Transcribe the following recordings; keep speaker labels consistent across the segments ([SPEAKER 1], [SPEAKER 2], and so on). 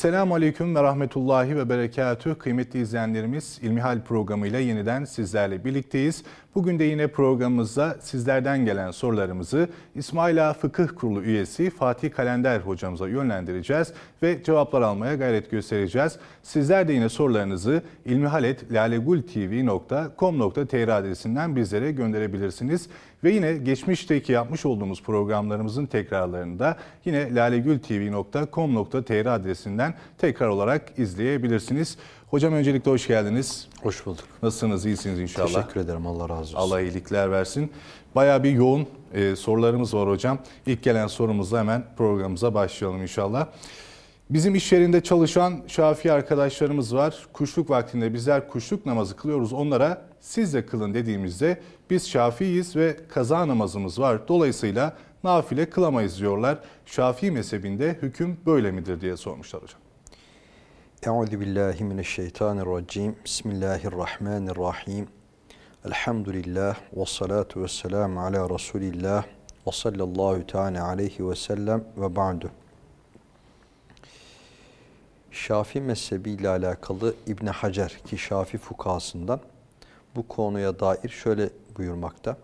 [SPEAKER 1] Esselamu Aleyküm ve Rahmetullahi ve Berekatüh. Kıymetli izleyenlerimiz İlmihal programıyla yeniden sizlerle birlikteyiz. Bugün de yine programımızda sizlerden gelen sorularımızı İsmaila Fıkıh Kurulu üyesi Fatih Kalender hocamıza yönlendireceğiz ve cevaplar almaya gayret göstereceğiz. Sizler de yine sorularınızı ilmihaletlalegultv.com.tr adresinden bizlere gönderebilirsiniz. Ve yine geçmişteki yapmış olduğumuz programlarımızın tekrarlarını da yine lalegultv.com.tr adresinden tekrar olarak izleyebilirsiniz. Hocam öncelikle hoş geldiniz.
[SPEAKER 2] Hoş bulduk.
[SPEAKER 1] Nasılsınız? İyisiniz inşallah.
[SPEAKER 2] Teşekkür ederim. Allah razı olsun.
[SPEAKER 1] Allah iyilikler versin. Bayağı bir yoğun e, sorularımız var hocam. İlk gelen sorumuzla hemen programımıza başlayalım inşallah. Bizim iş yerinde çalışan Şafii arkadaşlarımız var. Kuşluk vaktinde bizler kuşluk namazı kılıyoruz. Onlara siz de kılın dediğimizde biz Şafiiyiz ve kaza namazımız var. Dolayısıyla nafile kılamayız diyorlar. Şafii mezhebinde hüküm böyle midir diye sormuşlar hocam.
[SPEAKER 2] Euzu billahi mineşşeytanirracim. Bismillahirrahmanirrahim. Elhamdülillah ve salatu ve selamu ala Resulillah ve sallallahu teala aleyhi ve sellem ve ba'du. Şafi mezhebi ile alakalı İbn Hacer ki Şafi fukasından bu konuya dair şöyle buyurmakta.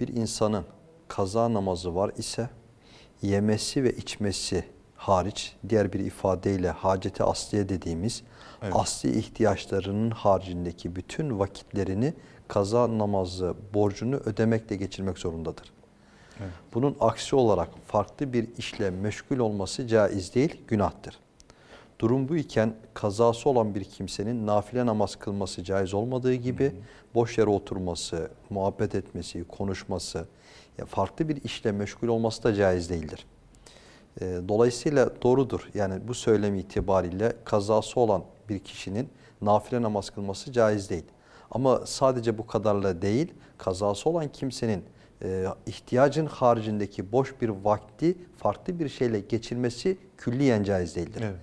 [SPEAKER 2] Bir insanın kaza namazı var ise yemesi ve içmesi hariç diğer bir ifadeyle haceti asliye dediğimiz evet. asli ihtiyaçlarının haricindeki bütün vakitlerini kaza namazı borcunu ödemekle geçirmek zorundadır. Evet. Bunun aksi olarak farklı bir işle meşgul olması caiz değil, günahtır. Durum bu iken kazası olan bir kimsenin nafile namaz kılması caiz olmadığı gibi hı hı. boş yere oturması, muhabbet etmesi, konuşması, ya farklı bir işle meşgul olması da caiz değildir. E, dolayısıyla doğrudur. Yani bu söylem itibariyle kazası olan bir kişinin nafile namaz kılması caiz değil. Ama sadece bu kadarla değil, kazası olan kimsenin e, ihtiyacın haricindeki boş bir vakti farklı bir şeyle geçirmesi külliyen caiz değildir. Evet.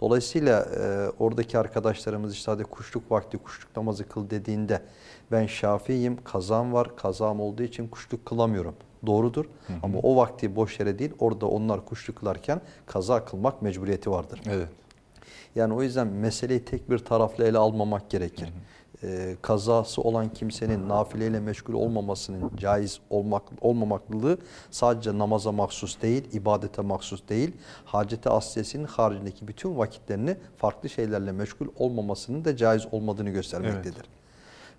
[SPEAKER 2] Dolayısıyla e, oradaki arkadaşlarımız işte hadi kuşluk vakti kuşluk namazı kıl dediğinde ben Şafiiyim, kazam var, kazam olduğu için kuşluk kılamıyorum. Doğrudur hı hı. ama o vakti boş yere değil orada onlar kuşluk kılarken kaza kılmak mecburiyeti vardır. Evet. Yani o yüzden meseleyi tek bir taraflı ele almamak gerekir. Hı hı e, kazası olan kimsenin nafileyle meşgul olmamasının caiz olmak olmamaklılığı sadece namaza mahsus değil, ibadete mahsus değil, hacete asliyesinin haricindeki bütün vakitlerini farklı şeylerle meşgul olmamasının da caiz olmadığını göstermektedir.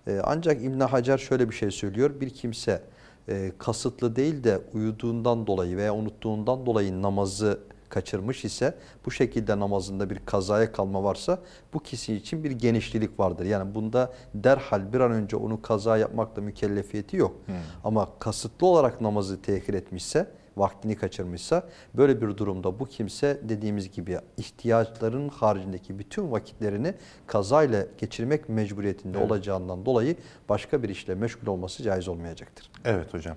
[SPEAKER 2] Evet. E, ancak İbn Hacer şöyle bir şey söylüyor. Bir kimse e, kasıtlı değil de uyuduğundan dolayı veya unuttuğundan dolayı namazı kaçırmış ise bu şekilde namazında bir kazaya kalma varsa bu kişi için bir genişlilik vardır. Yani bunda derhal bir an önce onu kaza yapmakla mükellefiyeti yok. Hmm. Ama kasıtlı olarak namazı tehir etmişse vaktini kaçırmışsa böyle bir durumda bu kimse dediğimiz gibi ihtiyaçların haricindeki bütün vakitlerini kazayla geçirmek mecburiyetinde evet. olacağından dolayı başka bir işle meşgul olması caiz olmayacaktır.
[SPEAKER 1] Evet hocam.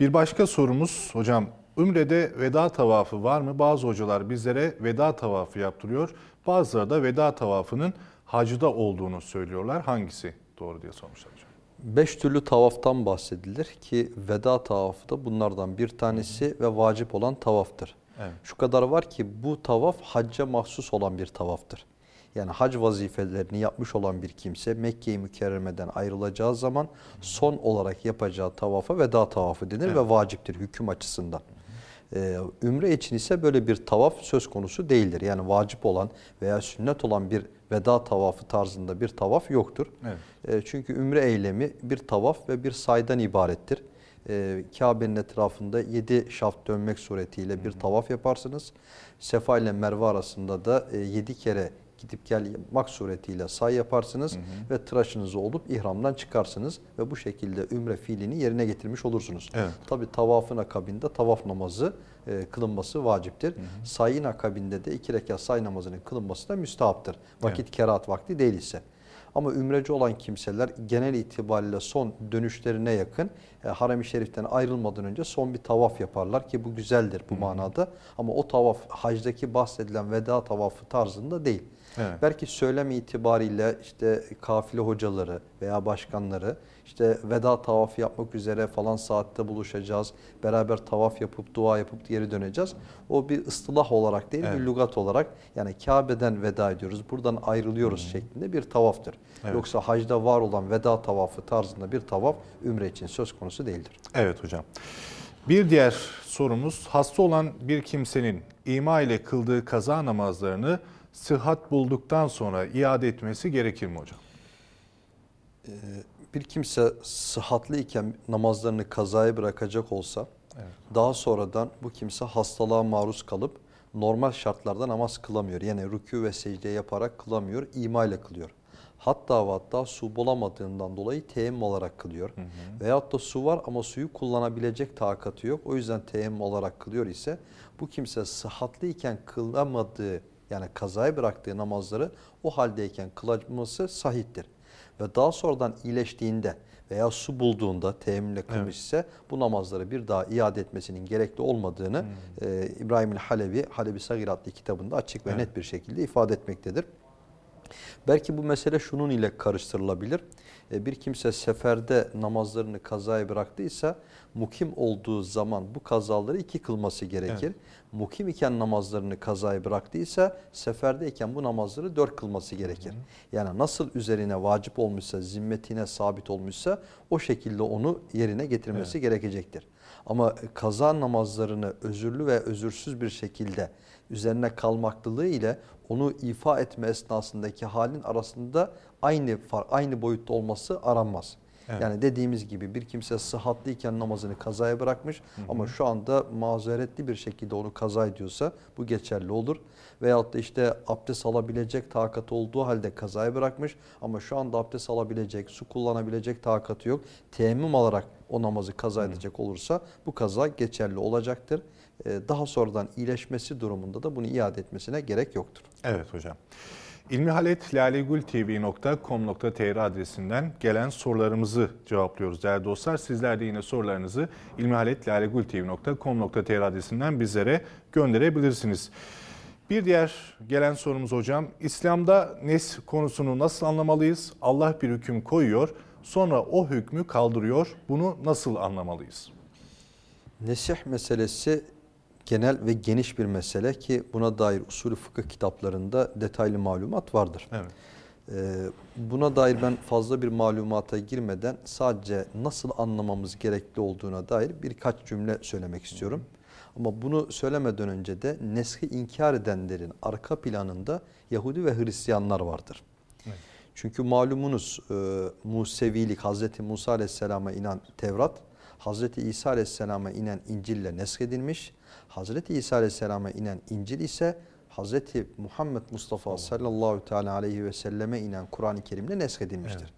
[SPEAKER 1] Bir başka sorumuz hocam Ümre'de veda tavafı var mı? Bazı hocalar bizlere veda tavafı yaptırıyor. Bazıları da veda tavafının hacda olduğunu söylüyorlar. Hangisi doğru diye sormuşlar hocam.
[SPEAKER 2] Beş türlü tavaftan bahsedilir ki veda tavafı da bunlardan bir tanesi ve vacip olan tavaftır. Evet. Şu kadar var ki bu tavaf hacca mahsus olan bir tavaftır. Yani hac vazifelerini yapmış olan bir kimse Mekke-i Mükerreme'den ayrılacağı zaman son olarak yapacağı tavafa veda tavafı denir evet. ve vaciptir hüküm açısından. Ee, ümre için ise böyle bir tavaf söz konusu değildir. Yani vacip olan veya sünnet olan bir veda tavafı tarzında bir tavaf yoktur. Evet. Ee, çünkü ümre eylemi bir tavaf ve bir saydan ibarettir. Ee, Kabe'nin etrafında yedi şaft dönmek suretiyle bir tavaf yaparsınız. Sefa ile Merve arasında da e, yedi kere gidip gel yapmak suretiyle say yaparsınız hı hı. ve tıraşınızı olup ihramdan çıkarsınız ve bu şekilde ümre fiilini yerine getirmiş olursunuz. Evet. Tabi tavafın akabinde tavaf namazı e, kılınması vaciptir. Hı hı. Sayın akabinde de iki rekat say namazının kılınması da müstahaptır. Vakit evet. kerahat vakti değil ise. Ama ümreci olan kimseler genel itibariyle son dönüşlerine yakın e, harem-i şeriften ayrılmadan önce son bir tavaf yaparlar ki bu güzeldir bu manada. Ama o tavaf hacdaki bahsedilen veda tavafı tarzında değil.
[SPEAKER 1] Evet.
[SPEAKER 2] Belki söylem itibariyle işte kafile hocaları veya başkanları işte veda tavafı yapmak üzere falan saatte buluşacağız. Beraber tavaf yapıp dua yapıp geri döneceğiz. O bir ıstılah olarak değil
[SPEAKER 1] Evet.
[SPEAKER 2] bir lügat olarak yani Kabe'den veda ediyoruz. Buradan ayrılıyoruz şeklinde bir tavaftır.
[SPEAKER 1] Evet.
[SPEAKER 2] Yoksa hacda var olan veda tavafı tarzında bir tavaf ümre için söz konusu değildir.
[SPEAKER 1] Evet hocam. Bir diğer sorumuz hasta olan bir kimsenin ima ile kıldığı kaza namazlarını sıhhat bulduktan sonra iade etmesi gerekir mi hocam?
[SPEAKER 2] Bir kimse sıhhatli iken namazlarını kazaya bırakacak olsa daha sonradan bu kimse hastalığa maruz kalıp normal şartlarda namaz kılamıyor. Yani rükû ve secde yaparak kılamıyor, ima ile kılıyor. Hatta ve hatta su bulamadığından dolayı teyemmüm olarak kılıyor. Veyahut da su var ama suyu kullanabilecek takatı yok. O yüzden teyemmüm olarak kılıyor ise bu kimse sıhhatli iken kılamadığı yani kazaya bıraktığı namazları o haldeyken kılması sahiptir. Ve daha sonradan iyileştiğinde veya su bulduğunda teyemmümle kılmış ise bu namazları bir daha iade etmesinin gerekli olmadığını e, İbrahim Halevi, Halebi Sagir adlı kitabında açık ve net bir şekilde ifade etmektedir. Belki bu mesele şunun ile karıştırılabilir. E, Bir kimse seferde namazlarını kazaya bıraktıysa mukim olduğu zaman bu kazaları iki kılması gerekir. Mukim iken namazlarını kazaya bıraktıysa seferdeyken bu namazları dört kılması gerekir. Yani nasıl üzerine vacip olmuşsa, zimmetine sabit olmuşsa o şekilde onu yerine getirmesi gerekecektir. Ama kaza namazlarını özürlü ve özürsüz bir şekilde üzerine kalmaklılığı ile onu ifa etme esnasındaki halin arasında aynı aynı boyutta olması aranmaz.
[SPEAKER 1] Evet.
[SPEAKER 2] Yani dediğimiz gibi bir kimse sıhhatliyken namazını kazaya bırakmış ama şu anda mazeretli bir şekilde onu kaza ediyorsa bu geçerli olur. Veyahut da işte abdest alabilecek takatı olduğu halde kazaya bırakmış ama şu anda abdest alabilecek, su kullanabilecek takatı yok. Teyemmüm alarak o namazı kaza edecek olursa bu kaza geçerli olacaktır. Ee, Daha sonradan iyileşmesi durumunda da bunu iade etmesine gerek yoktur.
[SPEAKER 1] Evet hocam. ilmihaletlalegultv.com.tr adresinden gelen sorularımızı cevaplıyoruz değerli dostlar. Sizler de yine sorularınızı ilmihaletlalegultv.com.tr adresinden bizlere gönderebilirsiniz. Bir diğer gelen sorumuz hocam. İslam'da nes konusunu nasıl anlamalıyız? Allah bir hüküm koyuyor, sonra o hükmü kaldırıyor. Bunu nasıl anlamalıyız?
[SPEAKER 2] Nesih meselesi genel ve geniş bir mesele ki buna dair usulü fıkıh kitaplarında detaylı malumat vardır.
[SPEAKER 1] Evet.
[SPEAKER 2] Ee, buna dair ben fazla bir malumata girmeden sadece nasıl anlamamız gerekli olduğuna dair birkaç cümle söylemek istiyorum. Ama bunu söylemeden önce de neshi inkar edenlerin arka planında Yahudi ve Hristiyanlar vardır. Çünkü malumunuz e, Musevilik, Hazreti Musa Aleyhisselam'a inen Tevrat, Hazreti İsa Aleyhisselam'a inen İncil'le neskedilmiş. Hazreti İsa Aleyhisselam'a inen İncil ise Hazreti Muhammed Mustafa sallallahu teala aleyhi ve selleme inen Kur'an-ı Kerim'le neskedilmiştir.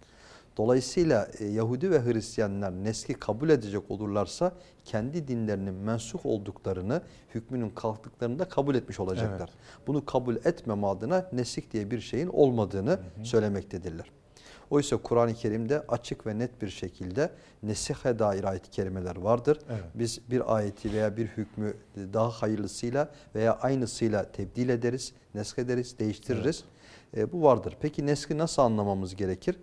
[SPEAKER 2] Dolayısıyla e, Yahudi ve Hristiyanlar neski kabul edecek olurlarsa kendi dinlerinin mensuh olduklarını, hükmünün kalktıklarını da kabul etmiş olacaklar. Bunu kabul etmeme adına nesik diye bir şeyin olmadığını söylemektedirler. Oysa Kur'an-ı Kerim'de açık ve net bir şekilde nesihe dair ayet-i kerimeler vardır.
[SPEAKER 1] Evet.
[SPEAKER 2] Biz bir ayeti veya bir hükmü daha hayırlısıyla veya aynısıyla tebdil ederiz, nesk ederiz, değiştiririz. E, bu vardır. Peki neski nasıl anlamamız gerekir?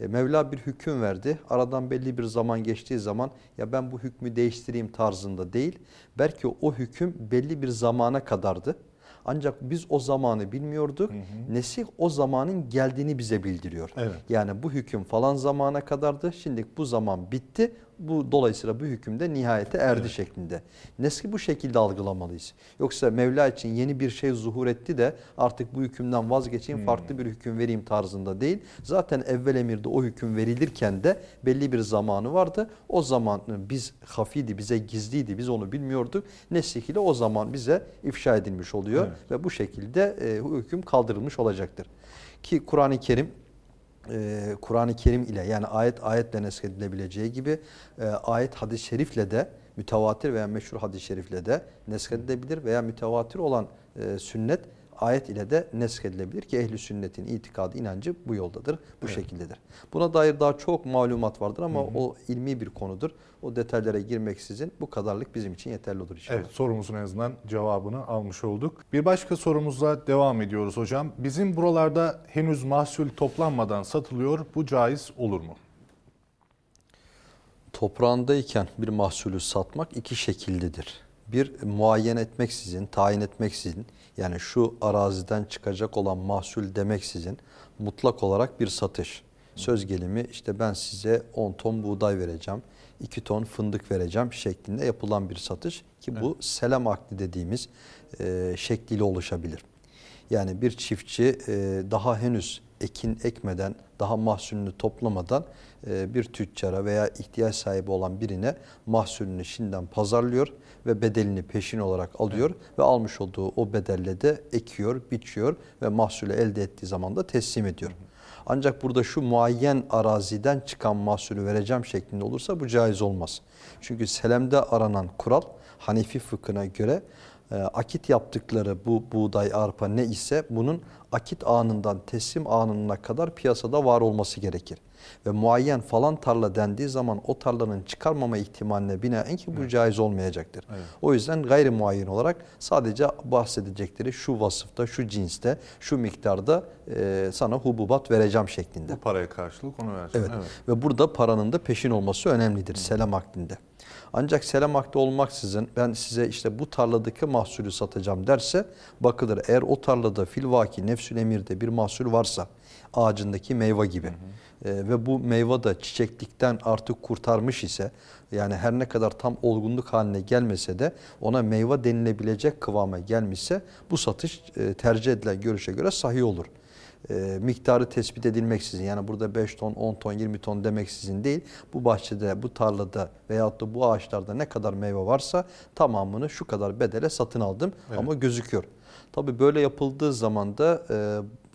[SPEAKER 2] E, Mevla bir hüküm verdi. Aradan belli bir zaman geçtiği zaman ya ben bu hükmü değiştireyim tarzında değil. Belki o hüküm belli bir zamana kadardı. Ancak biz o zamanı bilmiyorduk. Nesih o zamanın geldiğini bize bildiriyor.
[SPEAKER 1] Evet.
[SPEAKER 2] Yani bu hüküm falan zamana kadardı. Şimdi bu zaman bitti. Bu dolayısıyla bu hüküm de nihayete erdi şeklinde. Neski bu şekilde algılamalıyız. Yoksa Mevla için yeni bir şey zuhur etti de artık bu hükümden vazgeçeyim farklı bir hüküm vereyim tarzında değil. Zaten evvel emirde o hüküm verilirken de belli bir zamanı vardı. O zaman biz hafiydi, bize gizliydi, biz onu bilmiyorduk. Nesih ile o zaman bize ifşa edilmiş oluyor
[SPEAKER 1] Evet.
[SPEAKER 2] ve bu şekilde e, hüküm kaldırılmış olacaktır. Ki Kur'an-ı Kerim e, Kur'an-ı Kerim ile yani ayet ayetle neskedilebileceği gibi e, ayet hadis-i şerifle de mütevatir veya meşhur hadis-i şerifle de neskedilebilir veya mütevatir olan e, sünnet ayet ile de neshedilebilir ki ehli sünnetin itikadı inancı bu yoldadır, bu şekildedir. Buna dair daha çok malumat vardır ama o ilmi bir konudur. O detaylara girmeksizin bu kadarlık bizim için yeterli olur inşallah.
[SPEAKER 1] Evet sorumuzun en azından cevabını almış olduk. Bir başka sorumuzla devam ediyoruz hocam. Bizim buralarda henüz mahsul toplanmadan satılıyor. Bu caiz olur mu?
[SPEAKER 2] toprağındayken bir mahsulü satmak iki şekildedir. Bir muayyen etmeksizin, tayin etmeksizin yani şu araziden çıkacak olan mahsul demeksizin mutlak olarak bir satış. Söz gelimi işte ben size 10 ton buğday vereceğim, 2 ton fındık vereceğim şeklinde yapılan bir satış ki bu selam akdi dediğimiz e, şekliyle oluşabilir. Yani bir çiftçi e, daha henüz ekin ekmeden, daha mahsulünü toplamadan e, bir tüccara veya ihtiyaç sahibi olan birine mahsulünü şimdiden pazarlıyor ve bedelini peşin olarak alıyor ve almış olduğu o bedelle de ekiyor, biçiyor ve mahsulü elde ettiği zaman da teslim ediyor. Ancak burada şu muayyen araziden çıkan mahsulü vereceğim şeklinde olursa bu caiz olmaz. Çünkü selemde aranan kural Hanefi fıkhına göre akit yaptıkları bu buğday, arpa ne ise bunun akit anından teslim anına kadar piyasada var olması gerekir. Ve muayyen falan tarla dendiği zaman o tarlanın çıkarmama ihtimaline binaen ki bu caiz olmayacaktır. O yüzden gayri muayyen olarak sadece bahsedecekleri şu vasıfta, şu cinste, şu miktarda e, sana hububat vereceğim şeklinde.
[SPEAKER 1] Bu paraya karşılık onu vereceğim.
[SPEAKER 2] Evet. Ve burada paranın da peşin olması önemlidir selam akdinde. Ancak selam akdi olmaksızın ben size işte bu tarladaki mahsulü satacağım derse bakılır. Eğer o tarlada filvaki nefsül emirde bir mahsul varsa ağacındaki meyve gibi e, ve bu meyve de çiçeklikten artık kurtarmış ise yani her ne kadar tam olgunluk haline gelmese de ona meyve denilebilecek kıvama gelmişse bu satış e, tercih edilen görüşe göre sahih olur e, miktarı tespit edilmeksizin yani burada 5 ton, 10 ton, 20 ton demeksizin değil bu bahçede, bu tarlada veyahut da bu ağaçlarda ne kadar meyve varsa tamamını şu kadar bedele satın aldım
[SPEAKER 1] Evet.
[SPEAKER 2] ama gözüküyor. Tabi böyle yapıldığı zaman da e,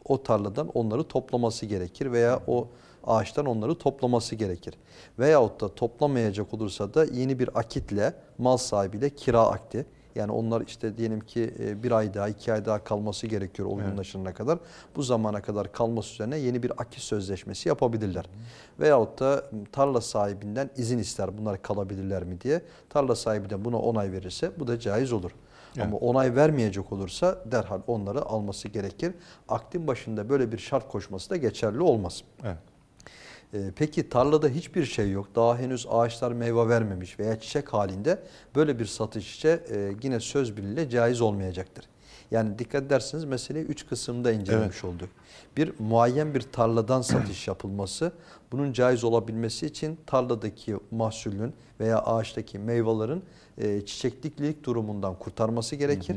[SPEAKER 2] o tarladan onları toplaması gerekir veya o ağaçtan onları toplaması gerekir. Veyahut da toplamayacak olursa da yeni bir akitle mal sahibiyle kira akdi yani onlar işte diyelim ki e, bir ay daha, iki ay daha kalması gerekiyor olgunlaşana kadar. Bu zamana kadar kalması üzerine yeni bir akit sözleşmesi yapabilirler. Veyahut da tarla sahibinden izin ister bunlar kalabilirler mi diye. Tarla sahibi de buna onay verirse bu da caiz olur.
[SPEAKER 1] Evet.
[SPEAKER 2] Ama onay vermeyecek olursa derhal onları alması gerekir. Akdin başında böyle bir şart koşması da geçerli olmaz.
[SPEAKER 1] Evet.
[SPEAKER 2] Ee, Peki tarlada hiçbir şey yok. Daha henüz ağaçlar meyve vermemiş veya çiçek halinde böyle bir satış işe e, yine söz birliğiyle caiz olmayacaktır. Yani dikkat ederseniz meseleyi üç kısımda incelemiş olduk. Bir muayyen bir tarladan satış yapılması, bunun caiz olabilmesi için tarladaki mahsulün veya ağaçtaki meyvelerin e, çiçekliklik durumundan kurtarması gerekir.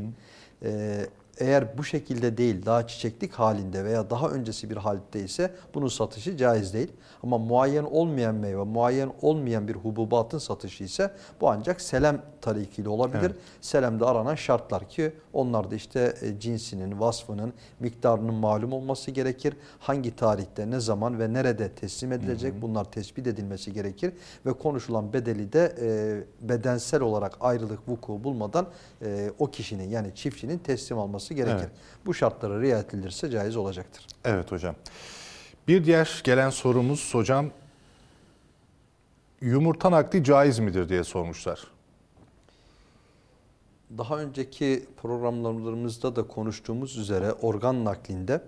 [SPEAKER 2] E, eğer bu şekilde değil, daha çiçeklik halinde veya daha öncesi bir halde ise bunun satışı caiz değil. Ama muayyen olmayan meyve, muayyen olmayan bir hububatın satışı ise bu ancak selem tarikiyle olabilir.
[SPEAKER 1] Evet.
[SPEAKER 2] Selemde aranan şartlar ki onlar da işte e, cinsinin, vasfının, miktarının malum olması gerekir. Hangi tarihte, ne zaman ve nerede teslim edilecek bunlar tespit edilmesi gerekir. Ve konuşulan bedeli de e, bedensel olarak ayrılık vuku bulmadan e, o kişinin yani çiftçinin teslim alması gerekir.
[SPEAKER 1] Evet.
[SPEAKER 2] Bu şartlara riayet edilirse caiz olacaktır.
[SPEAKER 1] Evet hocam. Bir diğer gelen sorumuz hocam yumurta nakli caiz midir diye sormuşlar.
[SPEAKER 2] Daha önceki programlarımızda da konuştuğumuz üzere organ naklinde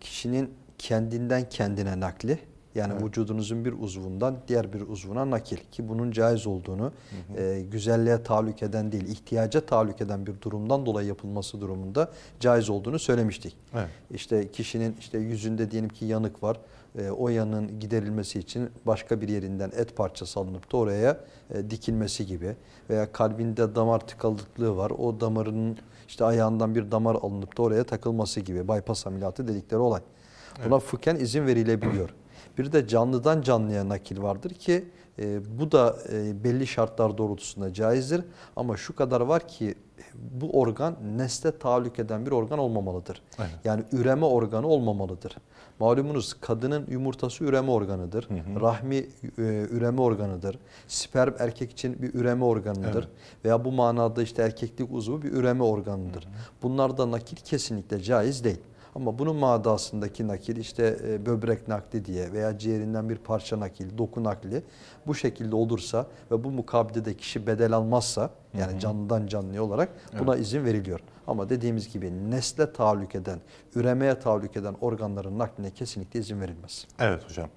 [SPEAKER 2] kişinin kendinden kendine nakli yani vücudunuzun bir uzvundan diğer bir uzvuna nakil ki bunun caiz olduğunu e, güzelliğe tahallük eden değil ihtiyaca tahallük eden bir durumdan dolayı yapılması durumunda caiz olduğunu söylemiştik.
[SPEAKER 1] Evet.
[SPEAKER 2] İşte kişinin işte yüzünde diyelim ki yanık var. E, o yanığın giderilmesi için başka bir yerinden et parçası alınıp da oraya e, dikilmesi gibi veya kalbinde damar tıkalıklığı var. O damarının işte ayağından bir damar alınıp da oraya takılması gibi bypass ameliyatı dedikleri olay. Buna fıkhen izin verilebiliyor. Bir de canlıdan canlıya nakil vardır ki e, bu da e, belli şartlar doğrultusunda caizdir. Ama şu kadar var ki bu organ nesle tahallük eden bir organ olmamalıdır.
[SPEAKER 1] Evet.
[SPEAKER 2] Yani üreme organı olmamalıdır. Malumunuz kadının yumurtası üreme organıdır. Rahmi e, üreme organıdır. Sperm erkek için bir üreme organıdır. Veya bu manada işte erkeklik uzvu bir üreme organıdır. Bunlarda nakil kesinlikle caiz değil. Ama bunun madasındaki nakil işte e, böbrek nakli diye veya ciğerinden bir parça nakil, doku nakli bu şekilde olursa ve bu mukabilede kişi bedel almazsa yani canlıdan canlıya olarak buna izin veriliyor. Ama dediğimiz gibi nesle tahallük eden, üremeye tahallük eden organların nakline kesinlikle izin verilmez.
[SPEAKER 1] Evet hocam.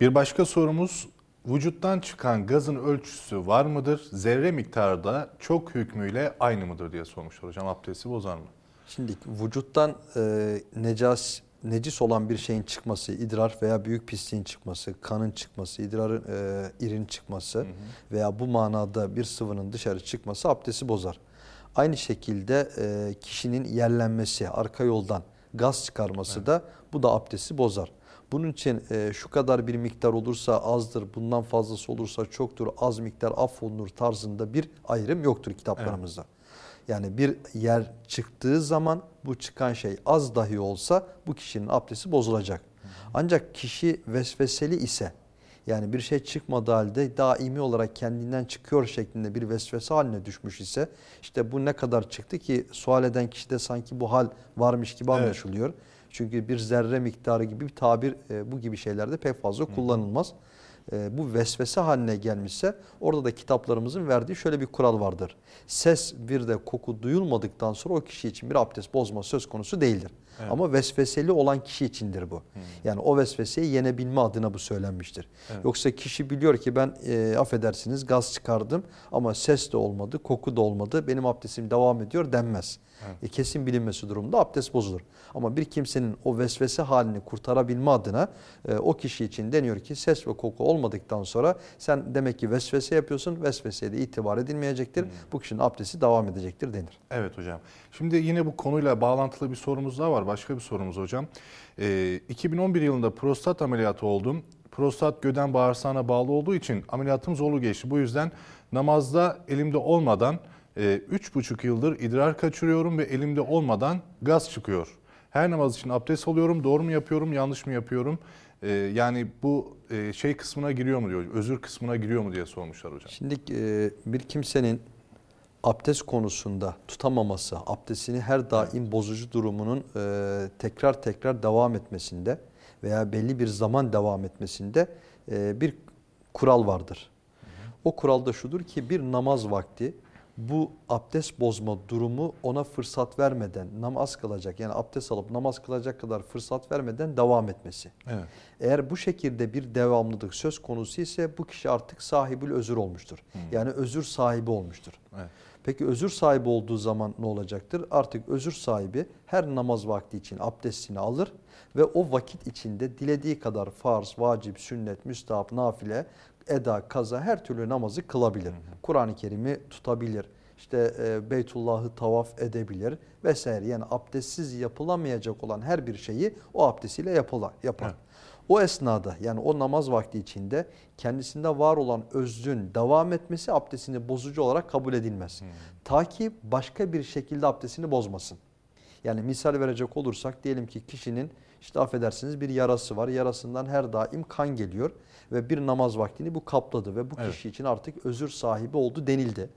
[SPEAKER 1] Bir başka sorumuz vücuttan çıkan gazın ölçüsü var mıdır? Zerre miktarı da çok hükmüyle aynı mıdır diye sormuşlar hocam. Abdesti bozar mı?
[SPEAKER 2] Şimdi vücuttan e, necas, necis olan bir şeyin çıkması, idrar veya büyük pisliğin çıkması, kanın çıkması, idrarın e, irin çıkması veya bu manada bir sıvının dışarı çıkması abdesti bozar. Aynı şekilde e, kişinin yerlenmesi, arka yoldan gaz çıkarması da bu da abdesti bozar. Bunun için e, şu kadar bir miktar olursa azdır, bundan fazlası olursa çoktur, az miktar affolunur tarzında bir ayrım yoktur kitaplarımızda. Yani bir yer çıktığı zaman bu çıkan şey az dahi olsa bu kişinin abdesti bozulacak. Ancak kişi vesveseli ise yani bir şey çıkmadığı halde daimi olarak kendinden çıkıyor şeklinde bir vesvese haline düşmüş ise işte bu ne kadar çıktı ki sual eden kişide sanki bu hal varmış gibi
[SPEAKER 1] Evet.
[SPEAKER 2] anlaşılıyor. Çünkü bir zerre miktarı gibi bir tabir e, bu gibi şeylerde pek fazla kullanılmaz. E, bu vesvese haline gelmişse orada da kitaplarımızın verdiği şöyle bir kural vardır. Ses bir de koku duyulmadıktan sonra o kişi için bir abdest bozma söz konusu değildir.
[SPEAKER 1] Evet.
[SPEAKER 2] Ama vesveseli olan kişi içindir bu. Yani o vesveseyi yenebilme adına bu söylenmiştir.
[SPEAKER 1] Evet.
[SPEAKER 2] Yoksa kişi biliyor ki ben e, affedersiniz gaz çıkardım ama ses de olmadı, koku da olmadı. Benim abdestim devam ediyor denmez. E, kesin bilinmesi durumunda abdest bozulur. Ama bir kimsenin o vesvese halini kurtarabilme adına e, o kişi için deniyor ki ses ve koku olmadıktan sonra sen demek ki vesvese yapıyorsun. Vesveseye de itibar edilmeyecektir. Bu kişinin abdesti devam edecektir denir.
[SPEAKER 1] Evet hocam. Şimdi yine bu konuyla bağlantılı bir sorumuz daha var. Başka bir sorumuz hocam. Ee, 2011 yılında prostat ameliyatı oldum. Prostat göden bağırsağına bağlı olduğu için ameliyatım zorlu geçti. Bu yüzden namazda elimde olmadan e, üç buçuk yıldır idrar kaçırıyorum ve elimde olmadan gaz çıkıyor. Her namaz için abdest alıyorum. Doğru mu yapıyorum, yanlış mı yapıyorum? Ee, yani bu e, şey kısmına giriyor mu diyor, özür kısmına giriyor mu diye sormuşlar hocam.
[SPEAKER 2] Şimdi e, bir kimsenin abdest konusunda tutamaması, abdestini her daim bozucu durumunun e, tekrar tekrar devam etmesinde veya belli bir zaman devam etmesinde e, bir kural vardır. O kural da şudur ki bir namaz vakti bu abdest bozma durumu ona fırsat vermeden namaz kılacak yani abdest alıp namaz kılacak kadar fırsat vermeden devam etmesi.
[SPEAKER 1] Evet.
[SPEAKER 2] Eğer bu şekilde bir devamlılık söz konusu ise bu kişi artık sahibül özür olmuştur. Yani özür sahibi olmuştur.
[SPEAKER 1] Evet.
[SPEAKER 2] Peki özür sahibi olduğu zaman ne olacaktır? Artık özür sahibi her namaz vakti için abdestini alır ve o vakit içinde dilediği kadar farz, vacip, sünnet, müstahap, nafile, eda, kaza her türlü namazı kılabilir. Kur'an-ı Kerim'i tutabilir. İşte e, Beytullah'ı tavaf edebilir vesaire. Yani abdestsiz yapılamayacak olan her bir şeyi o abdestiyle yapıla, yapar.
[SPEAKER 1] Evet.
[SPEAKER 2] O esnada yani o namaz vakti içinde kendisinde var olan özrün devam etmesi abdestini bozucu olarak kabul edilmez. Ta ki başka bir şekilde abdestini bozmasın. Yani misal verecek olursak diyelim ki kişinin işte affedersiniz bir yarası var. Yarasından her daim kan geliyor ve bir namaz vaktini bu kapladı ve bu
[SPEAKER 1] Evet.
[SPEAKER 2] kişi için artık özür sahibi oldu denildi.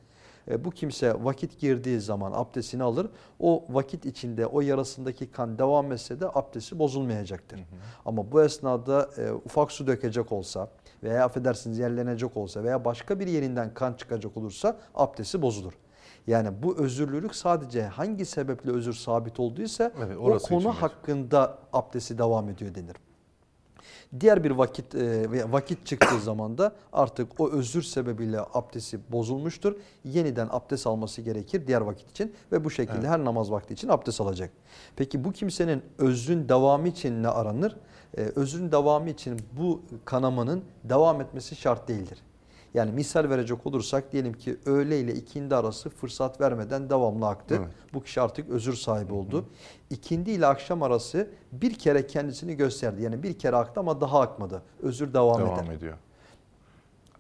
[SPEAKER 2] E, bu kimse vakit girdiği zaman abdestini alır. O vakit içinde o yarasındaki kan devam etse de abdesti bozulmayacaktır. Ama bu esnada e, ufak su dökecek olsa veya affedersiniz yerlenecek olsa veya başka bir yerinden kan çıkacak olursa abdesti bozulur. Yani bu özürlülük sadece hangi sebeple özür sabit olduysa
[SPEAKER 1] Evet,
[SPEAKER 2] o konu
[SPEAKER 1] için geçer.
[SPEAKER 2] hakkında abdesti devam ediyor denir. Diğer bir vakit e, vakit çıktığı zaman da artık o özür sebebiyle abdesti bozulmuştur. Yeniden abdest alması gerekir diğer vakit için ve bu şekilde her namaz vakti için abdest alacak. Peki bu kimsenin özrün devamı için ne aranır? E, özrün devamı için bu kanamanın devam etmesi şart değildir. Yani misal verecek olursak diyelim ki öğle ile ikindi arası fırsat vermeden devamlı aktı.
[SPEAKER 1] Evet.
[SPEAKER 2] Bu kişi artık özür sahibi oldu. İkindi ile akşam arası bir kere kendisini gösterdi. Yani bir kere aktı ama daha akmadı. Özür devam,
[SPEAKER 1] Devam
[SPEAKER 2] eder.
[SPEAKER 1] ediyor.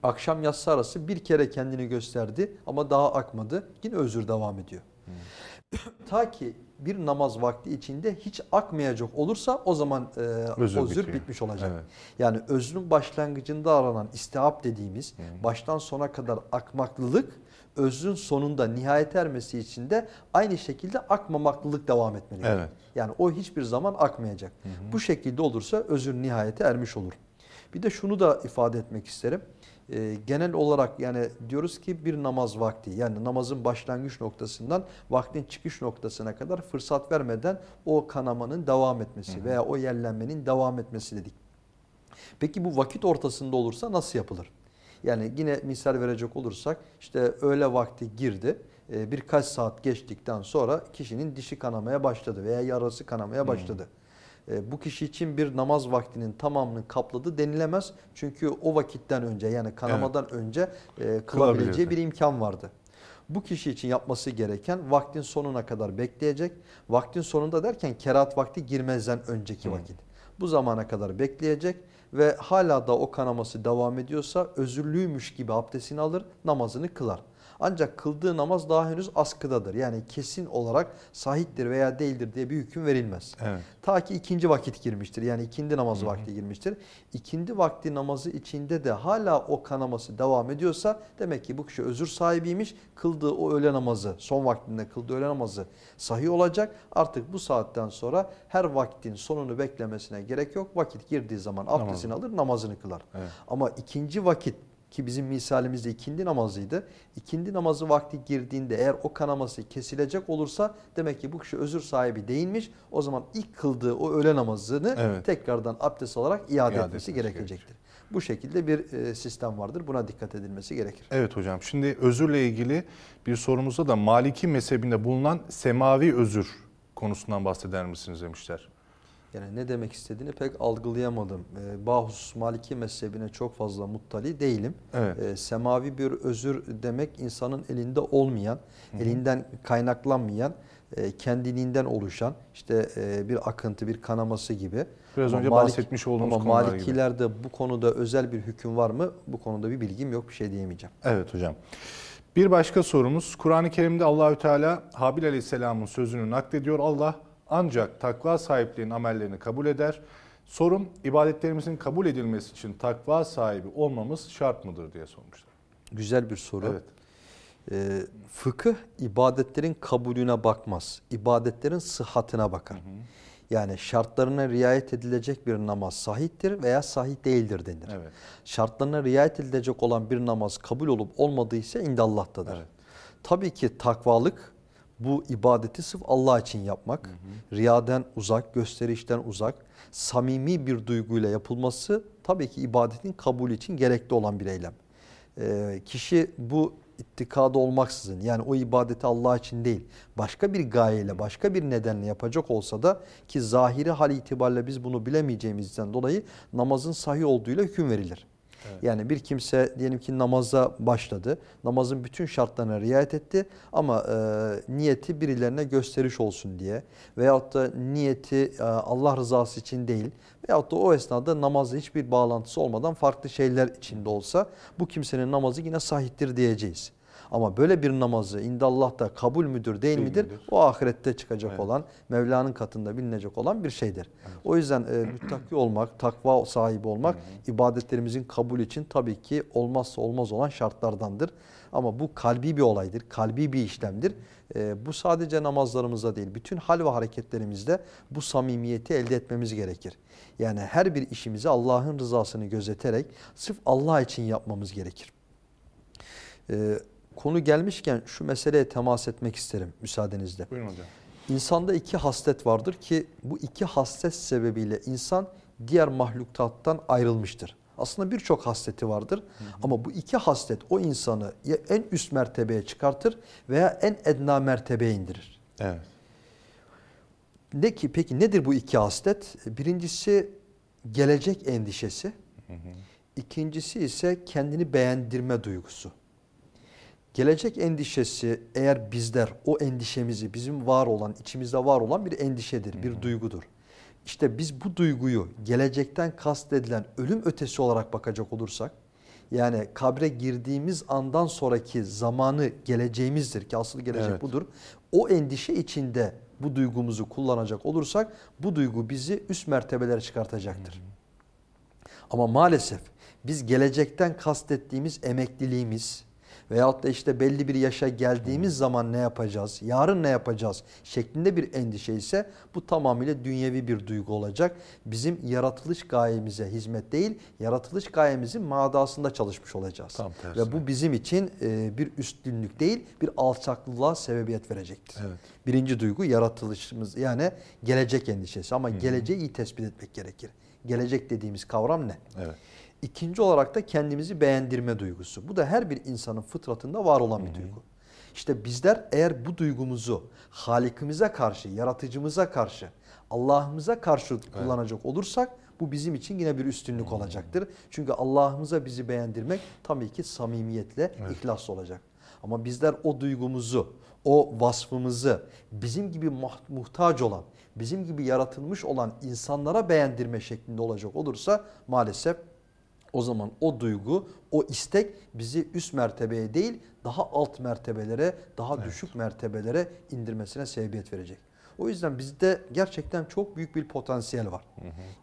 [SPEAKER 2] Akşam yatsı arası bir kere kendini gösterdi ama daha akmadı. Yine özür devam ediyor. Ta ki bir namaz vakti içinde hiç akmayacak olursa o zaman e,
[SPEAKER 1] Özür
[SPEAKER 2] özür,
[SPEAKER 1] bitiyor.
[SPEAKER 2] bitmiş olacak.
[SPEAKER 1] Evet.
[SPEAKER 2] Yani özrün başlangıcında aranan istihap dediğimiz baştan sona kadar akmaklılık özrün sonunda nihayet ermesi için de aynı şekilde akmamaklılık devam etmeli.
[SPEAKER 1] Evet.
[SPEAKER 2] Yani o hiçbir zaman akmayacak. Bu şekilde olursa özür nihayete ermiş olur. Bir de şunu da ifade etmek isterim. Ee, genel olarak yani diyoruz ki bir namaz vakti yani namazın başlangıç noktasından vaktin çıkış noktasına kadar fırsat vermeden o kanamanın devam etmesi veya o yerlenmenin devam etmesi dedik. Peki bu vakit ortasında olursa nasıl yapılır? Yani yine misal verecek olursak işte öğle vakti girdi. e, Birkaç saat geçtikten sonra kişinin dişi kanamaya başladı veya yarası kanamaya başladı. E, Bu kişi için bir namaz vaktinin tamamını kapladı denilemez. Çünkü o vakitten önce yani kanamadan önce e, kılabileceği bir imkan vardı. Bu kişi için yapması gereken vaktin sonuna kadar bekleyecek. Vaktin sonunda derken kerat vakti girmezden önceki vakit. Bu zamana kadar bekleyecek ve hala da o kanaması devam ediyorsa özürlüymüş gibi abdestini alır, namazını kılar. Ancak kıldığı namaz daha henüz askıdadır. Yani kesin olarak sahiptir veya değildir diye bir hüküm verilmez.
[SPEAKER 1] Evet.
[SPEAKER 2] Ta ki ikinci vakit girmiştir. Yani ikindi namazı vakti girmiştir. İkindi vakti namazı içinde de hala o kanaması devam ediyorsa demek ki bu kişi özür sahibiymiş. Kıldığı o öğle namazı, son vaktinde kıldığı öğle namazı sahih olacak. Artık bu saatten sonra her vaktin sonunu beklemesine gerek yok. Vakit girdiği zaman abdestini alır, namazını kılar.
[SPEAKER 1] Evet.
[SPEAKER 2] Ama ikinci vakit ki bizim misalimizde ikindi namazıydı. İkindi namazı vakti girdiğinde eğer o kanaması kesilecek olursa demek ki bu kişi özür sahibi değilmiş. O zaman ilk kıldığı o öğle namazını
[SPEAKER 1] Evet.
[SPEAKER 2] tekrardan abdest olarak iade,
[SPEAKER 1] İade
[SPEAKER 2] etmesi
[SPEAKER 1] etmesi
[SPEAKER 2] gerekecektir. Bu şekilde bir e, sistem vardır. Buna dikkat edilmesi gerekir.
[SPEAKER 1] Evet hocam. Şimdi özürle ilgili bir sorumuzda da Maliki mezhebinde bulunan semavi özür konusundan bahseder misiniz demişler.
[SPEAKER 2] Yani ne demek istediğini pek algılayamadım. E, Bahusus Maliki mezhebine çok fazla muttali değilim.
[SPEAKER 1] Evet.
[SPEAKER 2] E, semavi bir özür demek insanın elinde olmayan, elinden kaynaklanmayan, e, kendiliğinden oluşan işte e, bir akıntı, bir kanaması gibi.
[SPEAKER 1] Biraz
[SPEAKER 2] Ama
[SPEAKER 1] önce bahsetmiş olduğumuz
[SPEAKER 2] Ama
[SPEAKER 1] konular gibi.
[SPEAKER 2] Malikilerde bu konuda özel bir hüküm var mı? Bu konuda bir bilgim yok, bir şey diyemeyeceğim.
[SPEAKER 1] Evet hocam. Bir başka sorumuz Kur'an-ı Kerim'de Allahü Teala Habil Aleyhisselam'ın sözünü naklediyor. Allah ancak takva sahiplerinin amellerini kabul eder. Sorum ibadetlerimizin kabul edilmesi için takva sahibi olmamız şart mıdır diye sormuşlar.
[SPEAKER 2] Güzel bir soru.
[SPEAKER 1] Evet.
[SPEAKER 2] Ee, fıkıh ibadetlerin kabulüne bakmaz. İbadetlerin sıhhatine bakar. Yani şartlarına riayet edilecek bir namaz sahiptir veya sahih değildir denir.
[SPEAKER 1] Evet.
[SPEAKER 2] Şartlarına riayet edilecek olan bir namaz kabul olup olmadıysa indallah'tadır.
[SPEAKER 1] Evet.
[SPEAKER 2] Tabii ki takvalık bu ibadeti sırf Allah için yapmak, riyaden uzak, gösterişten uzak, samimi bir duyguyla yapılması tabii ki ibadetin kabul için gerekli olan bir eylem. Ee, kişi bu ittikada olmaksızın yani o ibadeti Allah için değil başka bir gayeyle başka bir nedenle yapacak olsa da ki zahiri hal itibariyle biz bunu bilemeyeceğimizden dolayı namazın sahih olduğuyla hüküm verilir. Yani bir kimse diyelim ki namaza başladı. Namazın bütün şartlarına riayet etti ama e, niyeti birilerine gösteriş olsun diye veyahut da niyeti e, Allah rızası için değil veyahut da o esnada namazla hiçbir bağlantısı olmadan farklı şeyler içinde olsa bu kimsenin namazı yine sahiptir diyeceğiz. Ama böyle bir namazı indallah'ta kabul müdür değil,
[SPEAKER 1] Değil
[SPEAKER 2] midir?
[SPEAKER 1] midir?
[SPEAKER 2] O ahirette çıkacak
[SPEAKER 1] Evet.
[SPEAKER 2] olan, Mevla'nın katında bilinecek olan bir şeydir. O yüzden e, müttaki olmak, takva sahibi olmak ibadetlerimizin kabul için tabii ki olmazsa olmaz olan şartlardandır. Ama bu kalbi bir olaydır, kalbi bir işlemdir. E, bu sadece namazlarımızda değil, bütün hal ve hareketlerimizde bu samimiyeti elde etmemiz gerekir. Yani her bir işimizi Allah'ın rızasını gözeterek sırf Allah için yapmamız gerekir. Ee, konu gelmişken şu meseleye temas etmek isterim müsaadenizle.
[SPEAKER 1] Buyurun hocam.
[SPEAKER 2] İnsanda iki haslet vardır ki bu iki haslet sebebiyle insan diğer mahlukattan ayrılmıştır. Aslında birçok hasleti vardır ama bu iki haslet o insanı ya en üst mertebeye çıkartır veya en edna mertebeye indirir.
[SPEAKER 1] Evet.
[SPEAKER 2] Ne ki peki nedir bu iki haslet? Birincisi gelecek endişesi. İkincisi ise kendini beğendirme duygusu. Gelecek endişesi eğer bizler o endişemizi bizim var olan, içimizde var olan bir endişedir, bir duygudur. İşte biz bu duyguyu gelecekten kastedilen ölüm ötesi olarak bakacak olursak, yani kabre girdiğimiz andan sonraki zamanı geleceğimizdir ki asıl gelecek
[SPEAKER 1] Evet.
[SPEAKER 2] budur. o endişe içinde bu duygumuzu kullanacak olursak bu duygu bizi üst mertebelere çıkartacaktır. Ama maalesef biz gelecekten kastettiğimiz emekliliğimiz veyahut da işte belli bir yaşa geldiğimiz zaman ne yapacağız, yarın ne yapacağız şeklinde bir endişe ise bu tamamıyla dünyevi bir duygu olacak. Bizim yaratılış gayemize hizmet değil, yaratılış gayemizin madasında çalışmış olacağız.
[SPEAKER 1] Tam tersine.
[SPEAKER 2] Ve bu bizim için e, bir üstünlük değil, bir alçaklığa sebebiyet verecektir.
[SPEAKER 1] Evet.
[SPEAKER 2] Birinci duygu yaratılışımız yani gelecek endişesi ama geleceği iyi tespit etmek gerekir. Gelecek dediğimiz kavram ne?
[SPEAKER 1] Evet.
[SPEAKER 2] İkinci olarak da kendimizi beğendirme duygusu. Bu da her bir insanın fıtratında var olan bir duygu. İşte bizler eğer bu duygumuzu Halikimize karşı, yaratıcımıza karşı, Allah'ımıza karşı kullanacak olursak bu bizim için yine bir üstünlük olacaktır. Çünkü Allah'ımıza bizi beğendirmek tabii ki samimiyetle, ihlasla olacak. Ama bizler o duygumuzu, o vasfımızı bizim gibi muht- muhtaç olan, bizim gibi yaratılmış olan insanlara beğendirme şeklinde olacak olursa maalesef o zaman o duygu, o istek bizi üst mertebeye değil daha alt mertebelere, daha düşük mertebelere indirmesine sebebiyet verecek. O yüzden bizde gerçekten çok büyük bir potansiyel var.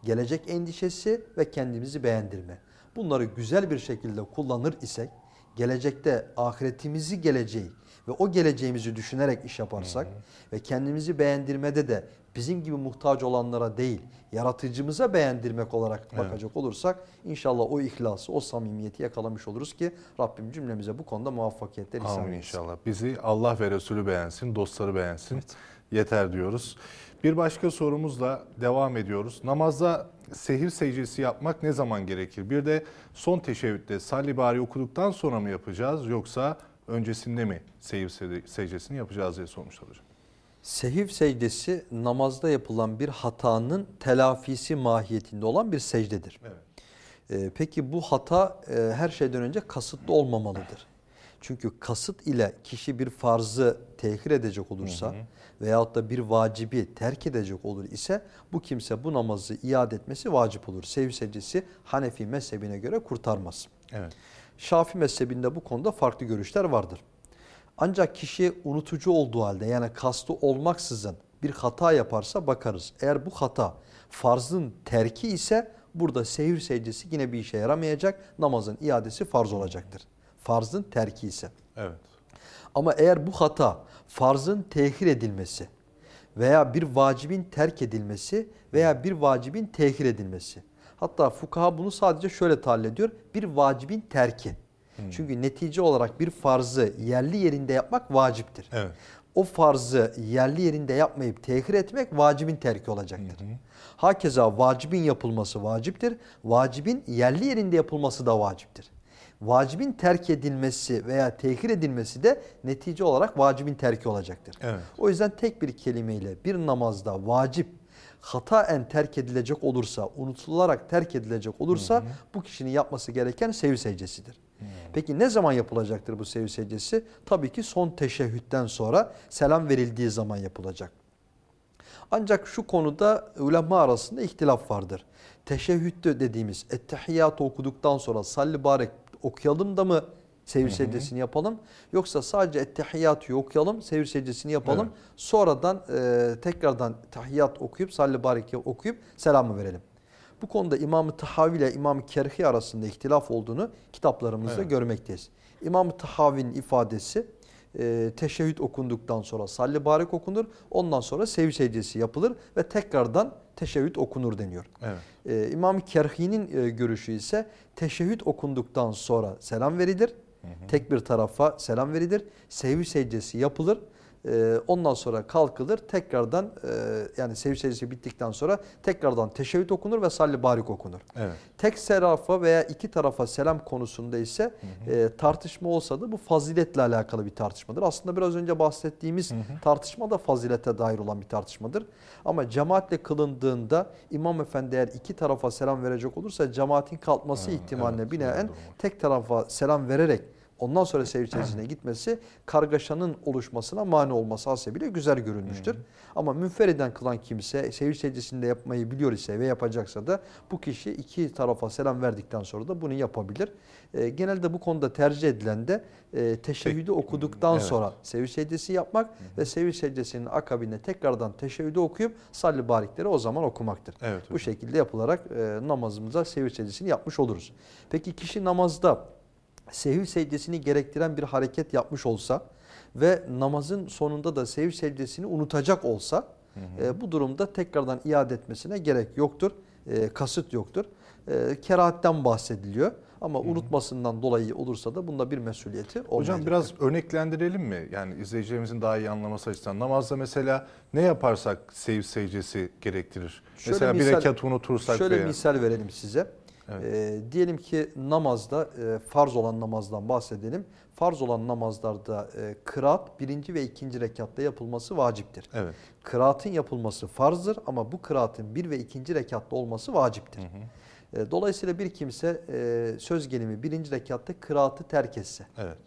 [SPEAKER 2] Gelecek endişesi ve kendimizi beğendirme. Bunları güzel bir şekilde kullanır isek, gelecekte ahiretimizi geleceği ve o geleceğimizi düşünerek iş yaparsak ve kendimizi beğendirmede de bizim gibi muhtaç olanlara değil, yaratıcımıza beğendirmek olarak bakacak olursak inşallah o ihlası, o samimiyeti yakalamış oluruz ki Rabbim cümlemize bu konuda muvaffakiyetler ihsan etsin.
[SPEAKER 1] inşallah. Bizi Allah ve Resulü beğensin, dostları beğensin. Yeter diyoruz. Bir başka sorumuzla devam ediyoruz. Namazda sehir secdesi yapmak ne zaman gerekir? Bir de son teşebbütte salli bari okuduktan sonra mı yapacağız yoksa öncesinde mi sehir secdesini yapacağız diye sormuşlar hocam.
[SPEAKER 2] Sehiv secdesi namazda yapılan bir hatanın telafisi mahiyetinde olan bir secdedir.
[SPEAKER 1] Evet.
[SPEAKER 2] Ee, peki bu hata e, her şeyden önce kasıtlı olmamalıdır. Çünkü kasıt ile kişi bir farzı tehir edecek olursa veyahut da bir vacibi terk edecek olur ise bu kimse bu namazı iade etmesi vacip olur. Sehiv secdesi Hanefi mezhebine göre kurtarmaz.
[SPEAKER 1] Evet.
[SPEAKER 2] Şafi mezhebinde bu konuda farklı görüşler vardır. Ancak kişi unutucu olduğu halde yani kastı olmaksızın bir hata yaparsa bakarız. Eğer bu hata farzın terki ise burada sehir secdesi yine bir işe yaramayacak. Namazın iadesi farz olacaktır. Farzın terki ise.
[SPEAKER 1] Evet.
[SPEAKER 2] Ama eğer bu hata farzın tehir edilmesi veya bir vacibin terk edilmesi veya bir vacibin tehir edilmesi. Hatta fukaha bunu sadece şöyle tahlil ediyor. Bir vacibin terki. Çünkü netice olarak bir farzı yerli yerinde yapmak vaciptir.
[SPEAKER 1] Evet.
[SPEAKER 2] O farzı yerli yerinde yapmayıp tehir etmek vacibin terki olacaktır. Hakeza vacibin yapılması vaciptir. Vacibin yerli yerinde yapılması da vaciptir. Vacibin terk edilmesi veya tehir edilmesi de netice olarak vacibin terki olacaktır.
[SPEAKER 1] Evet.
[SPEAKER 2] O yüzden tek bir kelimeyle bir namazda vacip hataen terk edilecek olursa, unutularak terk edilecek olursa bu kişinin yapması gereken sevi secdesidir. Peki ne zaman yapılacaktır bu sevi secdesi? Tabii ki son teşehhütten sonra selam verildiği zaman yapılacak. Ancak şu konuda ulema arasında ihtilaf vardır. Teşehhütte dediğimiz ettehiyyatı okuduktan sonra salli barek okuyalım da mı sevir secdesini yapalım? Yoksa sadece ettehiyyatı okuyalım, sevir secdesini yapalım.
[SPEAKER 1] Evet.
[SPEAKER 2] Sonradan e, tekrardan tahiyyat okuyup salli barek okuyup selamı verelim. Bu konuda İmam-ı Tahavi ile İmam-ı Kerhi arasında ihtilaf olduğunu kitaplarımızda
[SPEAKER 1] Evet.
[SPEAKER 2] görmekteyiz. İmam-ı Tahavi'nin ifadesi e, teşehhüd okunduktan sonra salli barek okunur. Ondan sonra sev secdesi yapılır ve tekrardan teşehhüd okunur deniyor.
[SPEAKER 1] Evet.
[SPEAKER 2] E, İmam-ı Kerhi'nin e, görüşü ise teşehhüd okunduktan sonra selam verilir. Tek bir tarafa selam verilir. Sev secdesi yapılır. E, ondan sonra kalkılır. Tekrardan e, yani sev secdesi bittikten sonra tekrardan teşehhüd okunur ve salli barik okunur.
[SPEAKER 1] Evet.
[SPEAKER 2] Tek tarafa veya iki tarafa selam konusunda ise e, tartışma olsa da bu faziletle alakalı bir tartışmadır. Aslında biraz önce bahsettiğimiz tartışma da fazilete dair olan bir tartışmadır. Ama cemaatle kılındığında imam efendi eğer iki tarafa selam verecek olursa cemaatin kalkması
[SPEAKER 1] Ha,
[SPEAKER 2] ihtimaline
[SPEAKER 1] evet,
[SPEAKER 2] binaen tek tarafa selam vererek ondan sonra sevinç secdesine gitmesi kargaşanın oluşmasına mani olması hasebiyle güzel görülmüştür. Ama münferiden kılan kimse sevinç secdesinde yapmayı biliyor ise ve yapacaksa da bu kişi iki tarafa selam verdikten sonra da bunu yapabilir. E, genelde bu konuda tercih edilen de e, teşehhüdü okuduktan
[SPEAKER 1] Evet.
[SPEAKER 2] sonra sevinç secdesi yapmak ve sevinç secdesinin akabinde tekrardan teşehhüdü okuyup salli barikleri o zaman okumaktır.
[SPEAKER 1] Evet
[SPEAKER 2] Bu şekilde yapılarak e, namazımıza sevinç secdesini yapmış oluruz. Peki kişi namazda sehiv secdesini gerektiren bir hareket yapmış olsa ve namazın sonunda da sehiv secdesini unutacak olsa e, bu durumda tekrardan iade etmesine gerek yoktur. E, kasıt yoktur. E, kerahatten bahsediliyor. Ama unutmasından dolayı olursa da bunda bir mesuliyeti olmayacak.
[SPEAKER 1] Hocam biraz örneklendirelim mi? Yani izleyicilerimizin daha iyi anlaması açısından. Namazda mesela ne yaparsak sev secdesi gerektirir?
[SPEAKER 2] Şöyle
[SPEAKER 1] mesela bir
[SPEAKER 2] misal-
[SPEAKER 1] rekat unutursak
[SPEAKER 2] Şöyle
[SPEAKER 1] veya...
[SPEAKER 2] misal verelim size.
[SPEAKER 1] Evet.
[SPEAKER 2] Ee, diyelim ki namazda e, farz olan namazdan bahsedelim. Farz olan namazlarda e, kıraat birinci ve ikinci rekatta yapılması vaciptir.
[SPEAKER 1] Evet.
[SPEAKER 2] Kıraatın yapılması farzdır ama bu kıraatın bir ve ikinci rekatta olması vaciptir. E, dolayısıyla bir kimse e, söz gelimi birinci rekatta kıraatı terk etse,
[SPEAKER 1] Evet.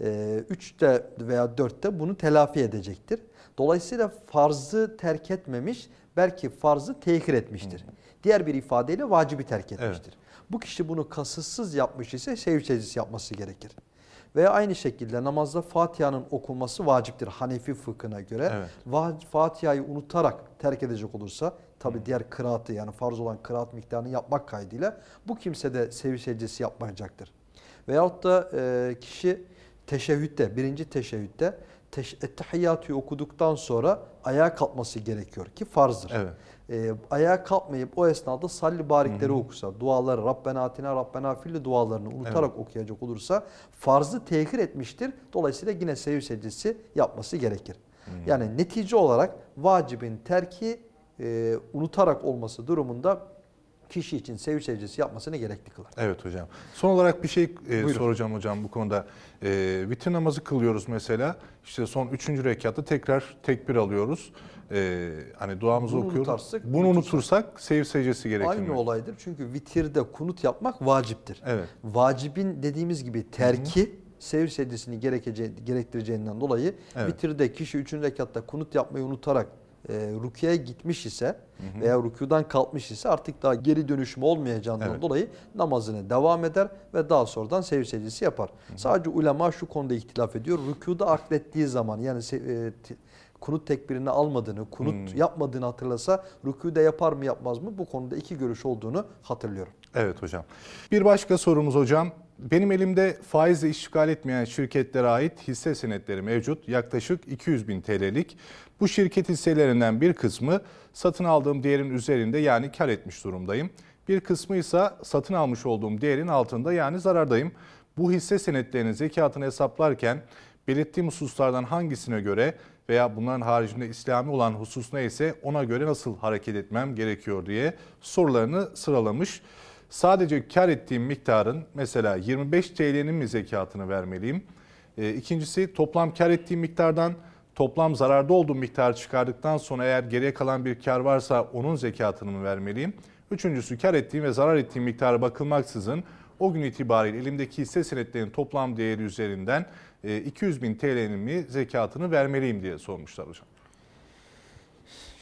[SPEAKER 2] e, üçte veya dörtte bunu telafi edecektir. Dolayısıyla farzı terk etmemiş, belki farzı tehir etmiştir. Diğer bir ifadeyle vacibi terk etmiştir. Bu kişi bunu kasıtsız yapmış ise secdesi yapması gerekir. Veya aynı şekilde namazda Fatiha'nın okunması vaciptir Hanefi fıkhına göre.
[SPEAKER 1] Evet.
[SPEAKER 2] Fatiha'yı unutarak terk edecek olursa tabi diğer kıraatı yani farz olan kıraat miktarını yapmak kaydıyla bu kimse de secdesi yapmayacaktır. Veyahut da e, kişi teşehhütte, birinci teşehhütte teş, ettehiyyatü okuduktan sonra ayağa kalkması gerekiyor ki farzdır.
[SPEAKER 1] Evet.
[SPEAKER 2] E, ayağa kalkmayıp o esnada salli barikleri okusa, duaları Rabbena atina Rabbena filli dualarını unutarak okuyacak olursa farzı tehir etmiştir. Dolayısıyla yine sevinç secdesi yapması gerekir. Yani netice olarak vacibin terki e, unutarak olması durumunda kişi için sevinç secdesi yapmasını gerekli kılar.
[SPEAKER 1] Evet hocam. Son olarak bir şey e,
[SPEAKER 2] Buyurun.
[SPEAKER 1] soracağım hocam bu konuda. E, vitir namazı kılıyoruz mesela. İşte son üçüncü rekatta tekrar tekbir alıyoruz. E, hani duamızı
[SPEAKER 2] Bunu
[SPEAKER 1] okuyoruz.
[SPEAKER 2] unutarsak-
[SPEAKER 1] Bunu unutursak sev secdesi gerekir
[SPEAKER 2] Aynı
[SPEAKER 1] mi?
[SPEAKER 2] olaydır çünkü vitirde kunut yapmak vaciptir.
[SPEAKER 1] Evet.
[SPEAKER 2] Vacibin dediğimiz gibi terki sevinç secdesini gerekece- gerektireceğinden dolayı
[SPEAKER 1] Evet.
[SPEAKER 2] vitirde kişi 3. rekatta kunut yapmayı unutarak e, rüküye gitmiş ise veya rükudan kalkmış ise artık daha geri dönüşüm olmayacağından
[SPEAKER 1] Evet.
[SPEAKER 2] dolayı namazını devam eder ve daha sonradan sevinç secdesi yapar. Sadece ulema şu konuda ihtilaf ediyor. Rükuda aklettiği zaman yani e, kunut tekbirini almadığını, kunut yapmadığını hatırlasa rükûde yapar mı yapmaz mı? Bu konuda iki görüş olduğunu hatırlıyorum.
[SPEAKER 1] Evet hocam. Bir başka sorumuz hocam. Benim elimde faizle işgal etmeyen şirketlere ait hisse senetleri mevcut. Yaklaşık 200 bin TL'lik. Bu şirket hisselerinden bir kısmı satın aldığım değerin üzerinde yani kar etmiş durumdayım. Bir kısmı ise satın almış olduğum değerin altında yani zarardayım. Bu hisse senetlerinin zekatını hesaplarken belirttiğim hususlardan hangisine göre veya bunların haricinde İslami olan husus neyse ona göre nasıl hareket etmem gerekiyor diye sorularını sıralamış. Sadece kar ettiğim miktarın mesela 25 TL'nin mi zekatını vermeliyim? E, ikincisi toplam kar ettiğim miktardan toplam zararda olduğum miktarı çıkardıktan sonra eğer geriye kalan bir kar varsa onun zekatını mı vermeliyim? Üçüncüsü kar ettiğim ve zarar ettiğim miktara bakılmaksızın o gün itibariyle elimdeki hisse senetlerinin toplam değeri üzerinden 200 bin TL'nin mi zekatını vermeliyim diye sormuşlar hocam.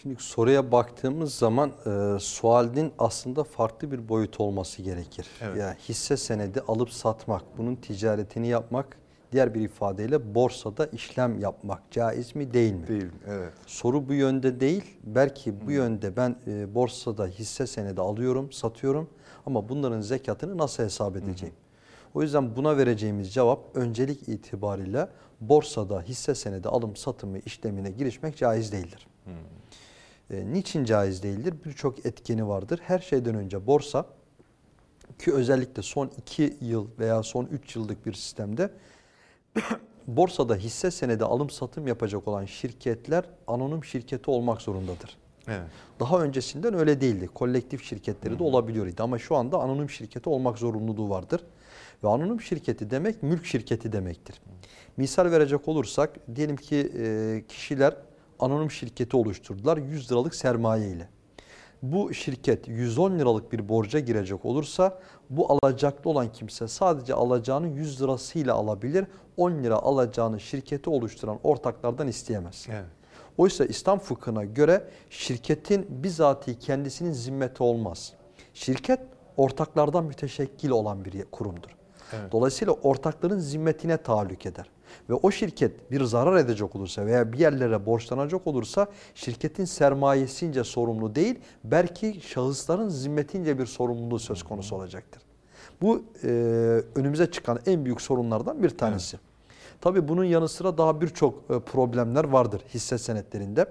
[SPEAKER 2] Şimdi soruya baktığımız zaman e, sualin aslında farklı bir boyut olması gerekir.
[SPEAKER 1] Evet.
[SPEAKER 2] Yani hisse senedi alıp satmak, bunun ticaretini yapmak, diğer bir ifadeyle borsada işlem yapmak caiz mi değil mi?
[SPEAKER 1] Değil, evet.
[SPEAKER 2] Soru bu yönde değil. Belki bu yönde ben e, borsada hisse senedi alıyorum, satıyorum ama bunların zekatını nasıl hesap edeceğim? O yüzden buna vereceğimiz cevap öncelik itibariyle borsada hisse senedi alım satımı işlemine girişmek caiz değildir. E, niçin caiz değildir? Birçok etkeni vardır. Her şeyden önce borsa ki özellikle son 2 yıl veya son 3 yıllık bir sistemde borsada hisse senedi alım satım yapacak olan şirketler anonim şirketi olmak zorundadır.
[SPEAKER 1] Evet.
[SPEAKER 2] Daha öncesinden öyle değildi. Kolektif şirketleri de olabiliyordu ama şu anda anonim şirketi olmak zorunluluğu vardır. Ve anonim şirketi demek mülk şirketi demektir. Misal verecek olursak diyelim ki e, kişiler anonim şirketi oluşturdular 100 liralık sermaye ile. Bu şirket 110 liralık bir borca girecek olursa bu alacaklı olan kimse sadece alacağını 100 lirasıyla alabilir. 10 lira alacağını şirketi oluşturan ortaklardan isteyemez.
[SPEAKER 1] Evet.
[SPEAKER 2] Oysa İslam fıkhına göre şirketin bizatihi kendisinin zimmeti olmaz. Şirket ortaklardan müteşekkil olan bir kurumdur.
[SPEAKER 1] Evet.
[SPEAKER 2] Dolayısıyla ortakların zimmetine tahallük eder. Ve o şirket bir zarar edecek olursa veya bir yerlere borçlanacak olursa şirketin sermayesince sorumlu değil, belki şahısların zimmetince bir sorumluluğu söz konusu olacaktır. Bu e, önümüze çıkan en büyük sorunlardan bir tanesi. Tabii bunun yanı sıra daha birçok e, problemler vardır hisse senetlerinde.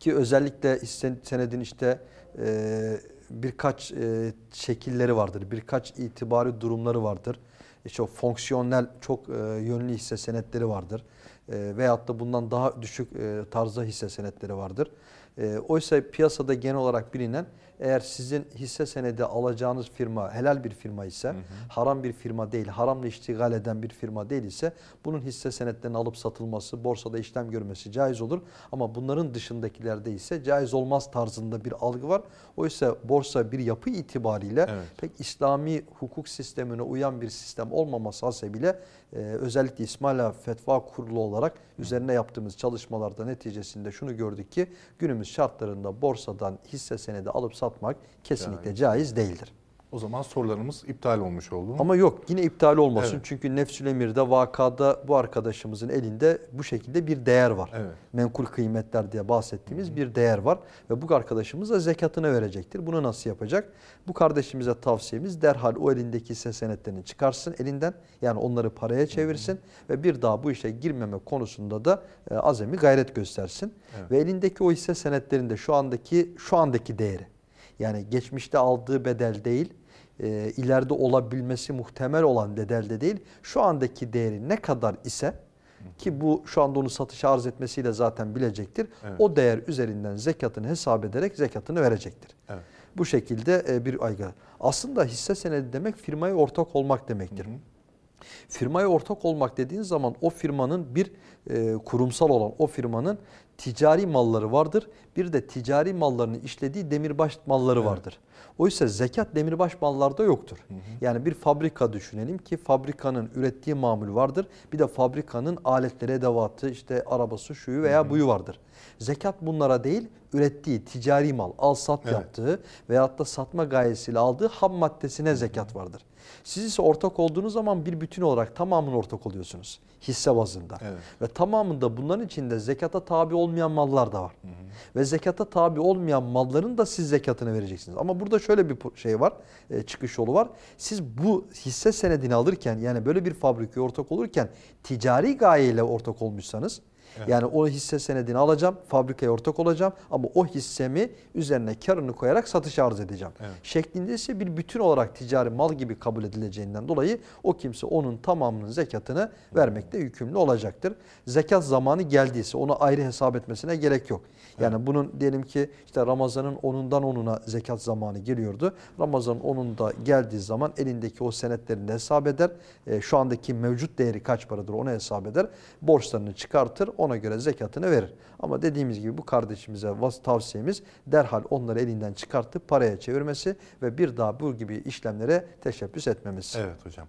[SPEAKER 2] Ki özellikle hisse senedin işte e, birkaç e, şekilleri vardır, birkaç itibari durumları vardır. İşte fonksiyonel çok e, yönlü hisse senetleri vardır. E, veyahut da bundan daha düşük e, tarzda hisse senetleri vardır. E, oysa piyasada genel olarak bilinen eğer sizin hisse senedi alacağınız firma helal bir firma ise, haram bir firma değil, haramla iştigal eden bir firma değil ise bunun hisse senetlerinin alıp satılması, borsada işlem görmesi caiz olur. Ama bunların dışındakilerde ise caiz olmaz tarzında bir algı var. Oysa borsa bir yapı itibariyle
[SPEAKER 1] Evet.
[SPEAKER 2] pek İslami hukuk sistemine uyan bir sistem olmaması hasebiyle e, özellikle İsmaila Fetva Kurulu olarak üzerine yaptığımız çalışmalarda neticesinde şunu gördük ki günümüz şartlarında borsadan hisse senedi alıp satmak kesinlikle caiz değildir.
[SPEAKER 1] O zaman sorularımız iptal olmuş oldu.
[SPEAKER 2] Ama yok yine iptal olmasın.
[SPEAKER 1] Evet.
[SPEAKER 2] Çünkü Nefsül Emir'de vakada bu arkadaşımızın elinde bu şekilde bir değer var.
[SPEAKER 1] Evet.
[SPEAKER 2] Menkul kıymetler diye bahsettiğimiz bir değer var. Ve bu arkadaşımız da zekatını verecektir. Bunu nasıl yapacak? Bu kardeşimize tavsiyemiz derhal o elindeki hisse senetlerini çıkarsın elinden. Yani onları paraya çevirsin. Ve bir daha bu işe girmeme konusunda da e, azami gayret göstersin.
[SPEAKER 1] Evet.
[SPEAKER 2] Ve elindeki o hisse senetlerinde şu andaki şu andaki değeri. Yani geçmişte aldığı bedel değil, e, ileride olabilmesi muhtemel olan bedelde değil, şu andaki değeri ne kadar ise ki bu şu anda onu satışa arz etmesiyle zaten bilecektir.
[SPEAKER 1] Evet.
[SPEAKER 2] O değer üzerinden zekatını hesap ederek zekatını verecektir.
[SPEAKER 1] Evet.
[SPEAKER 2] Bu şekilde e, bir aygı. Aslında hisse senedi demek firmaya ortak olmak demektir. Firmaya ortak olmak dediğin zaman o firmanın bir e, kurumsal olan o firmanın ticari malları vardır. Bir de ticari mallarını işlediği demirbaş malları vardır. Oysa zekat demirbaş mallarda yoktur. Yani bir fabrika düşünelim ki fabrikanın ürettiği mamul vardır. Bir de fabrikanın aletleri, edevatı, işte arabası, şuyu veya buyu vardır. Zekat bunlara değil, ürettiği ticari mal, al sat
[SPEAKER 1] Evet.
[SPEAKER 2] yaptığı veyahut da satma gayesiyle aldığı ham maddesine zekat vardır. Siz ise ortak olduğunuz zaman bir bütün olarak tamamını ortak oluyorsunuz hisse bazında.
[SPEAKER 1] Evet.
[SPEAKER 2] Ve tamamında bunların içinde zekata tabi olmayan mallar da var. Ve zekata tabi olmayan malların da siz zekatını vereceksiniz. Ama burada şöyle bir şey var, e, çıkış yolu var. Siz bu hisse senedini alırken yani böyle bir fabrikaya ortak olurken ticari gayeyle ortak olmuşsanız yani o hisse senedini alacağım, fabrikaya ortak olacağım ama o hissemi üzerine karını koyarak satışa arz edeceğim.
[SPEAKER 1] Evet.
[SPEAKER 2] Şeklinde ise bir bütün olarak ticari mal gibi kabul edileceğinden dolayı o kimse onun tamamının zekatını vermekte yükümlü olacaktır. Zekat zamanı geldiyse onu ayrı hesap etmesine gerek yok. Yani bunun diyelim ki işte Ramazan'ın 10'undan 10'una zekat zamanı geliyordu. Ramazan'ın 10'unda geldiği zaman elindeki o senetlerini hesap eder. E, şu andaki mevcut değeri kaç paradır onu hesap eder. Borçlarını çıkartır ona göre zekatını verir. Ama dediğimiz gibi bu kardeşimize tavsiyemiz derhal onları elinden çıkartıp paraya çevirmesi ve bir daha bu gibi işlemlere teşebbüs etmemesi.
[SPEAKER 1] Evet hocam.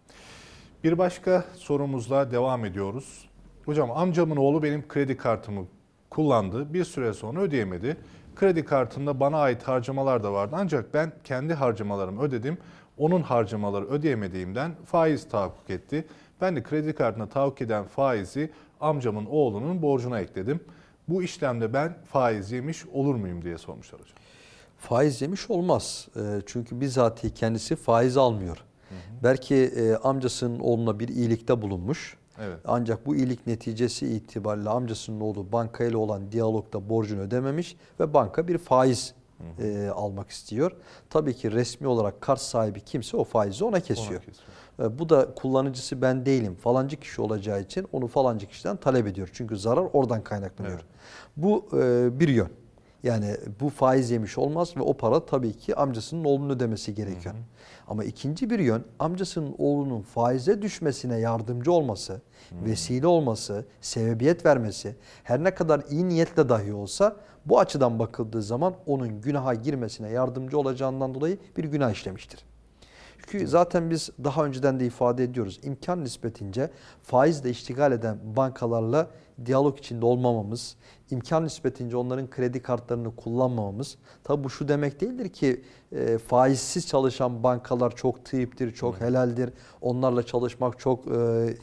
[SPEAKER 1] Bir başka sorumuzla devam ediyoruz. Hocam amcamın oğlu benim kredi kartımı kullandı. Bir süre sonra ödeyemedi. Kredi kartında bana ait harcamalar da vardı. Ancak ben kendi harcamalarımı ödedim. Onun harcamaları ödeyemediğimden faiz tahakkuk etti. Ben de kredi kartına tahakkuk eden faizi amcamın oğlunun borcuna ekledim. Bu işlemde ben faiz yemiş olur muyum diye sormuşlar hocam.
[SPEAKER 2] Faiz yemiş olmaz. E, Çünkü bizatihi kendisi faiz almıyor. Belki e, amcasının oğluna bir iyilikte bulunmuş.
[SPEAKER 1] Evet.
[SPEAKER 2] Ancak bu iyilik neticesi itibariyle amcasının oğlu bankayla olan diyalogda borcunu ödememiş ve banka bir faiz e, almak istiyor. Tabii ki resmi olarak kart sahibi kimse o faizi ona kesiyor.
[SPEAKER 1] kesiyor.
[SPEAKER 2] E, Bu da kullanıcısı ben değilim falancı kişi olacağı için onu falancı kişiden talep ediyor. Çünkü zarar oradan kaynaklanıyor.
[SPEAKER 1] Evet.
[SPEAKER 2] Bu e, bir yön. Yani bu faiz yemiş olmaz ve o para tabii ki amcasının oğlunun ödemesi gerekiyor. Ama ikinci bir yön amcasının oğlunun faize düşmesine yardımcı olması, vesile olması, sebebiyet vermesi her ne kadar iyi niyetle dahi olsa bu açıdan bakıldığı zaman onun günaha girmesine yardımcı olacağından dolayı bir günah işlemiştir. Çünkü zaten biz daha önceden de ifade ediyoruz. İmkan nispetince faizle iştigal eden bankalarla diyalog içinde olmamamız, imkan nispetince onların kredi kartlarını kullanmamamız. Tabi bu şu demek değildir ki e, faizsiz çalışan bankalar çok tıyiptir, çok helaldir. Onlarla çalışmak çok e,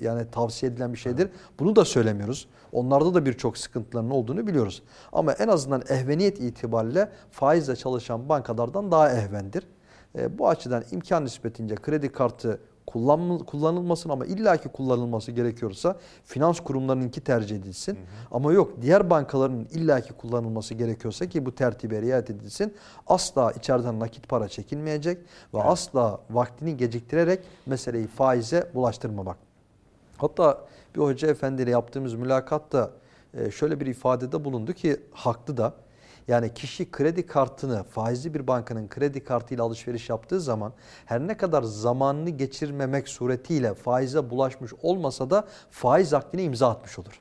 [SPEAKER 2] yani tavsiye edilen bir şeydir. Bunu da söylemiyoruz. Onlarda da birçok sıkıntıların olduğunu biliyoruz. Ama en azından ehveniyet itibariyle faizle çalışan bankalardan daha ehvendir. E, bu açıdan imkan nispetince kredi kartı kullanma, kullanılmasın ama illaki kullanılması gerekiyorsa finans kurumlarınınki tercih edilsin. Hı hı. Ama yok diğer bankaların illaki kullanılması gerekiyorsa ki bu tertibe riayet edilsin. Asla içeriden nakit para çekilmeyecek ve evet. asla vaktini geciktirerek meseleyi faize bulaştırmamak. Hatta bir hoca efendiyle yaptığımız mülakatta e, şöyle bir ifadede bulundu ki haklı da. Yani kişi kredi kartını faizli bir bankanın kredi kartıyla alışveriş yaptığı zaman her ne kadar zamanını geçirmemek suretiyle faize bulaşmış olmasa da faiz akdine imza atmış olur.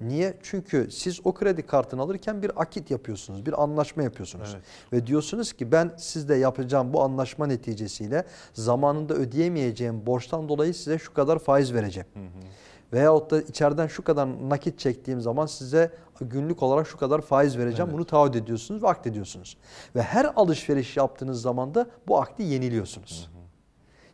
[SPEAKER 2] Niye? Çünkü siz o kredi kartını alırken bir akit yapıyorsunuz, bir anlaşma yapıyorsunuz. Evet. Ve diyorsunuz ki ben sizde yapacağım bu anlaşma neticesiyle zamanında ödeyemeyeceğim borçtan dolayı size şu kadar faiz vereceğim. Hı hı. Veyahut da içeriden şu kadar nakit çektiğim zaman size günlük olarak şu kadar faiz vereceğim. Evet. Bunu taahhüt ediyorsunuz ve akt ediyorsunuz. Ve her alışveriş yaptığınız zaman da bu akdi yeniliyorsunuz. Hı hı.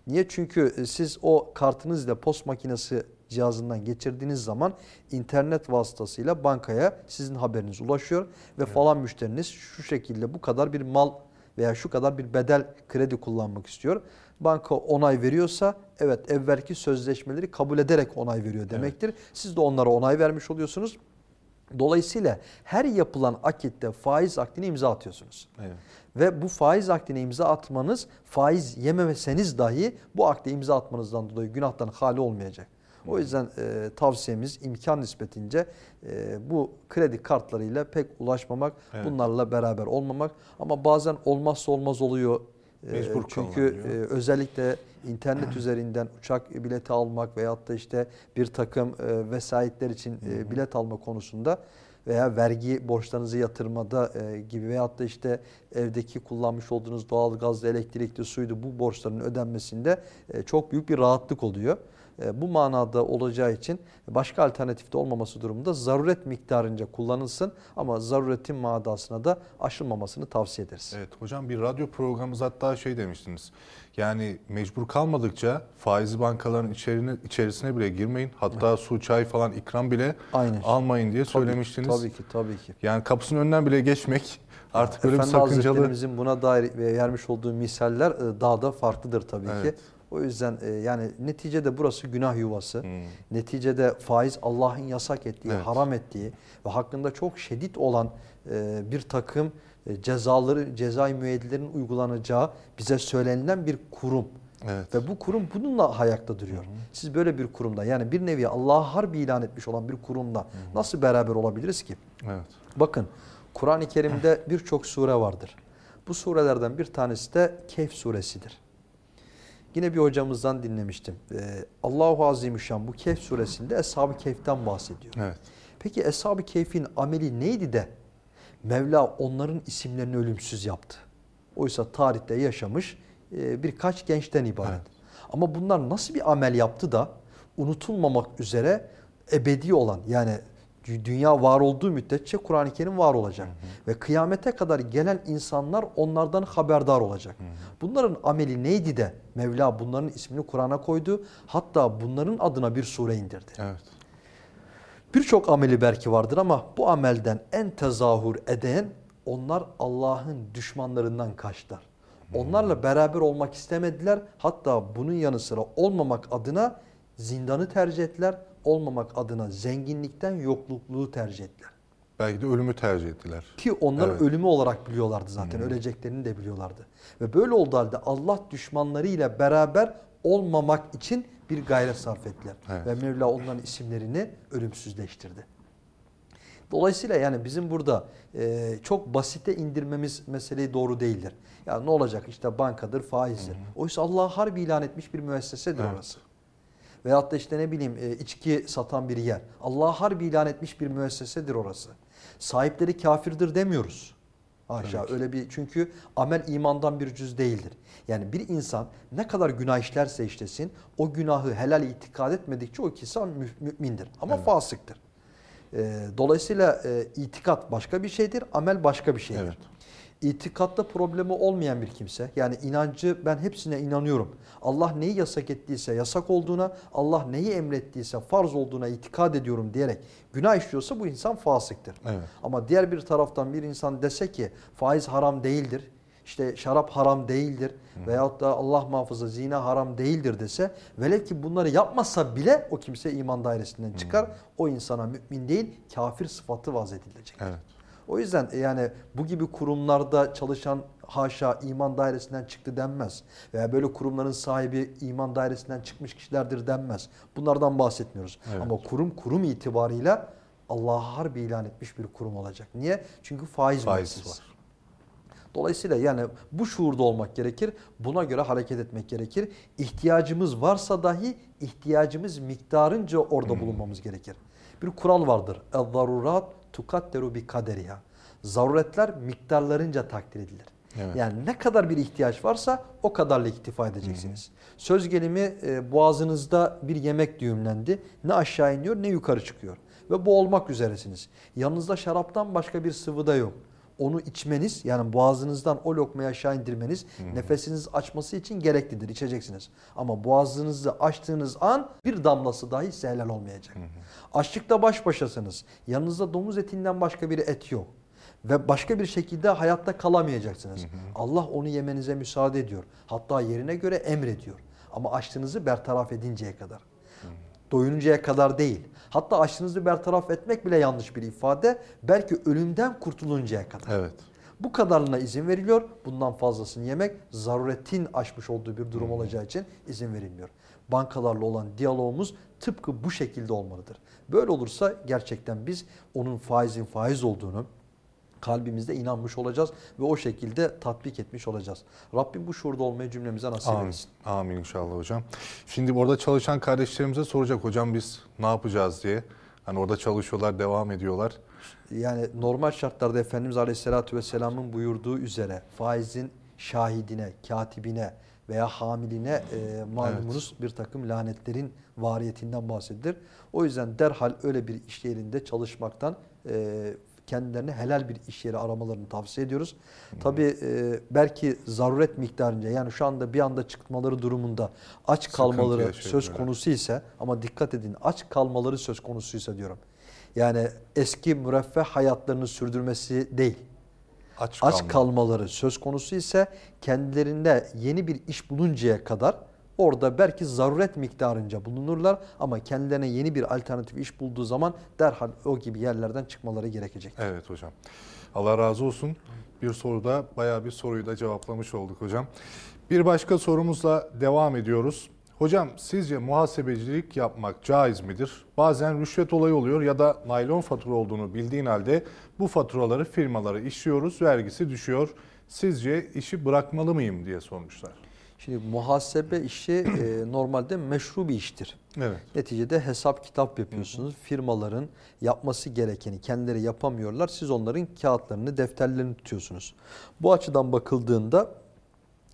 [SPEAKER 2] Niye? Çünkü e, siz o kartınızla post makinesi cihazından geçirdiğiniz zaman internet vasıtasıyla bankaya sizin haberiniz ulaşıyor ve evet. falan müşteriniz şu şekilde bu kadar bir mal veya şu kadar bir bedel kredi kullanmak istiyor. Banka onay veriyorsa evet evvelki sözleşmeleri kabul ederek onay veriyor demektir. Evet. Siz de onlara onay vermiş oluyorsunuz. Dolayısıyla her yapılan akitte faiz akdine imza atıyorsunuz. Evet. Ve bu faiz akdine imza atmanız faiz yememeseniz dahi bu akde imza atmanızdan dolayı günahtan hali olmayacak. O yüzden e, tavsiyemiz imkan nispetince e, bu kredi kartlarıyla pek ulaşmamak, evet. bunlarla beraber olmamak. Ama bazen olmazsa olmaz oluyor. E, Mecbur Çünkü e, özellikle internet üzerinden uçak bileti almak veyahut da işte bir takım e, vesayetler için e, bilet alma konusunda veya vergi borçlarınızı yatırmada e, gibi veyahut da işte evdeki kullanmış olduğunuz doğal gazlı, elektrikli, suydu bu borçların ödenmesinde e, çok büyük bir rahatlık oluyor. E, bu manada olacağı için başka alternatifte olmaması durumunda zaruret miktarınca kullanılsın ama zaruretin madasına da aşılmamasını tavsiye ederiz.
[SPEAKER 1] Evet hocam bir radyo programımız hatta şey demiştiniz. Yani mecbur kalmadıkça faizli bankaların içerine, içerisine bile girmeyin. Hatta evet. su, çay falan ikram bile Aynen. almayın diye tabii, söylemiştiniz.
[SPEAKER 2] Tabii ki tabii ki.
[SPEAKER 1] Yani kapısının önünden bile geçmek artık böyle
[SPEAKER 2] Efendi
[SPEAKER 1] bir sakıncalı.
[SPEAKER 2] Hazretlerimizin buna dair vermiş olduğu misaller e, daha da farklıdır tabii evet. ki. O yüzden e, yani neticede burası günah yuvası. Hmm. Neticede faiz Allah'ın yasak ettiği, evet. haram ettiği ve hakkında çok şiddet olan e, bir takım e, cezaları, cezai müeyyidelerin uygulanacağı bize söylenilen bir kurum. Evet. Ve bu kurum bununla ayakta duruyor. Hı hı. Siz böyle bir kurumda yani bir nevi Allah'a harbi ilan etmiş olan bir kurumda hı hı. nasıl beraber olabiliriz ki? Evet. Bakın Kur'an-ı Kerim'de birçok sure vardır. Bu surelerden bir tanesi de Kehf suresidir. Yine bir hocamızdan dinlemiştim. Ee, Allahu Azimüşşan bu Kehf suresinde Eshab-ı Kehf'ten bahsediyor. Evet. Peki Eshab-ı Kehf'in ameli neydi de Mevla onların isimlerini ölümsüz yaptı? Oysa tarihte yaşamış e, birkaç gençten ibaret. Evet. Ama bunlar nasıl bir amel yaptı da unutulmamak üzere ebedi olan yani dünya var olduğu müddetçe Kur'an-ı Kerim var olacak. Hı hı. Ve kıyamete kadar gelen insanlar onlardan haberdar olacak. Hı hı. Bunların ameli neydi de Mevla bunların ismini Kur'an'a koydu. Hatta bunların adına bir sure indirdi. Evet. Birçok ameli belki vardır ama bu amelden en tezahür eden onlar Allah'ın düşmanlarından kaçtılar. Onlarla beraber olmak istemediler. Hatta bunun yanı sıra olmamak adına zindanı tercih ettiler olmamak adına zenginlikten yoklukluğu tercih ettiler.
[SPEAKER 1] Belki de ölümü tercih ettiler.
[SPEAKER 2] Ki onlar evet. ölümü olarak biliyorlardı zaten. Hmm. Öleceklerini de biliyorlardı. Ve böyle olduğu halde Allah düşmanlarıyla beraber olmamak için bir gayret sarf ettiler. Evet. Ve Mevla onların isimlerini ölümsüzleştirdi. Dolayısıyla yani bizim burada e, çok basite indirmemiz meseleyi doğru değildir. Ya ne olacak işte bankadır, faizdir. Oysa Allah harbi ilan etmiş bir müessesedir
[SPEAKER 1] Evet.
[SPEAKER 2] orası. Veyahut da işte ne bileyim e, içki satan bir yer. Allah'a harbi ilan etmiş bir müessesedir orası. Sahipleri kafirdir demiyoruz. Haşa öyle bir çünkü amel imandan bir cüz değildir. Yani bir insan ne kadar günah işlerse işlesin o günahı helal itikad etmedikçe o insan mü- mümindir ama
[SPEAKER 1] Evet.
[SPEAKER 2] fasıktır. E, dolayısıyla e, itikat başka bir şeydir, amel başka bir şeydir.
[SPEAKER 1] Evet.
[SPEAKER 2] İtikatta problemi olmayan bir kimse yani inancı ben hepsine inanıyorum. Allah neyi yasak ettiyse yasak olduğuna, Allah neyi emrettiyse farz olduğuna itikad ediyorum diyerek günah işliyorsa bu insan fasıktır.
[SPEAKER 1] Evet.
[SPEAKER 2] Ama diğer bir taraftan bir insan dese ki faiz haram değildir, işte şarap haram değildir veyahut da Allah muhafaza zina haram değildir dese velev ki bunları yapmasa bile o kimse iman dairesinden çıkar. O insana mümin değil kafir sıfatı vaz edilecek.
[SPEAKER 1] Evet.
[SPEAKER 2] O yüzden e, yani bu gibi kurumlarda çalışan haşa iman dairesinden çıktı denmez. Veya böyle kurumların sahibi iman dairesinden çıkmış kişilerdir denmez. Bunlardan bahsetmiyoruz.
[SPEAKER 1] Evet.
[SPEAKER 2] Ama kurum kurum itibarıyla Allah'a harbi ilan etmiş bir kurum olacak. Niye? Çünkü faiz, müessesesi.
[SPEAKER 1] var.
[SPEAKER 2] Dolayısıyla yani bu şuurda olmak gerekir. Buna göre hareket etmek gerekir. İhtiyacımız varsa dahi ihtiyacımız miktarınca orada bulunmamız gerekir. Bir kural vardır. Tukadderu bi kaderiha. Zaruretler miktarlarınca takdir edilir.
[SPEAKER 1] Evet.
[SPEAKER 2] Yani ne kadar bir ihtiyaç varsa o kadarla iktifa edeceksiniz. Söz gelimi e, boğazınızda bir yemek düğümlendi. Ne aşağı iniyor ne yukarı çıkıyor. Ve bu olmak üzeresiniz. Yanınızda şaraptan başka bir sıvı da yok. Onu içmeniz yani boğazınızdan o lokmayı aşağı indirmeniz nefesiniz açması için gereklidir. içeceksiniz. Ama boğazınızı açtığınız an bir damlası dahi size helal olmayacak. Açlıkta baş başasınız. Yanınızda domuz etinden başka bir et yok. Ve başka bir şekilde hayatta kalamayacaksınız. Allah onu yemenize müsaade ediyor. Hatta yerine göre emrediyor. Ama açlığınızı bertaraf edinceye kadar. Doyununcaya kadar değil. Hatta açlığınızı bertaraf etmek bile yanlış bir ifade. Belki ölümden kurtuluncaya kadar.
[SPEAKER 1] Evet.
[SPEAKER 2] Bu kadarına izin veriliyor. Bundan fazlasını yemek zaruretin aşmış olduğu bir durum olacağı için izin verilmiyor. Bankalarla olan diyalogumuz tıpkı bu şekilde olmalıdır. Böyle olursa gerçekten biz onun faizin faiz olduğunu kalbimizde inanmış olacağız ve o şekilde tatbik etmiş olacağız. Rabbim bu şuurda olmayı cümlemize nasip
[SPEAKER 1] Amin.
[SPEAKER 2] etsin.
[SPEAKER 1] Amin inşallah hocam. Şimdi orada çalışan kardeşlerimize soracak hocam biz ne yapacağız diye. Hani orada çalışıyorlar, devam ediyorlar.
[SPEAKER 2] Yani normal şartlarda Efendimiz Aleyhisselatü Vesselam'ın buyurduğu üzere faizin şahidine, katibine veya hamiline e, malumunuz bir takım lanetlerin variyetinden bahsedilir. O yüzden derhal öyle bir iş yerinde çalışmaktan e, kendilerine helal bir iş yeri aramalarını tavsiye ediyoruz. Tabii e, belki zaruret miktarınca yani şu anda bir anda çıkmaları durumunda aç
[SPEAKER 1] Sıkıntı
[SPEAKER 2] kalmaları söz konusu ise ama dikkat edin aç kalmaları söz konusuysa diyorum. Yani eski müreffeh hayatlarını sürdürmesi değil.
[SPEAKER 1] Aç,
[SPEAKER 2] Aç
[SPEAKER 1] kalma.
[SPEAKER 2] kalmaları söz konusu ise kendilerinde yeni bir iş buluncaya kadar orada belki zaruret miktarınca bulunurlar ama kendilerine yeni bir alternatif iş bulduğu zaman derhal o gibi yerlerden çıkmaları gerekecek.
[SPEAKER 1] Evet hocam. Allah razı olsun. Bir soruda bayağı bir soruyu da cevaplamış olduk hocam. Bir başka sorumuzla devam ediyoruz. Hocam sizce muhasebecilik yapmak caiz midir? Bazen rüşvet olayı oluyor ya da naylon fatura olduğunu bildiğin halde bu faturaları firmalara işliyoruz, vergisi düşüyor. Sizce işi bırakmalı mıyım diye sormuşlar.
[SPEAKER 2] Şimdi muhasebe işi e, normalde meşru bir iştir.
[SPEAKER 1] Evet.
[SPEAKER 2] Neticede hesap kitap yapıyorsunuz. Firmaların yapması gerekeni kendileri yapamıyorlar. Siz onların kağıtlarını, defterlerini tutuyorsunuz. Bu açıdan bakıldığında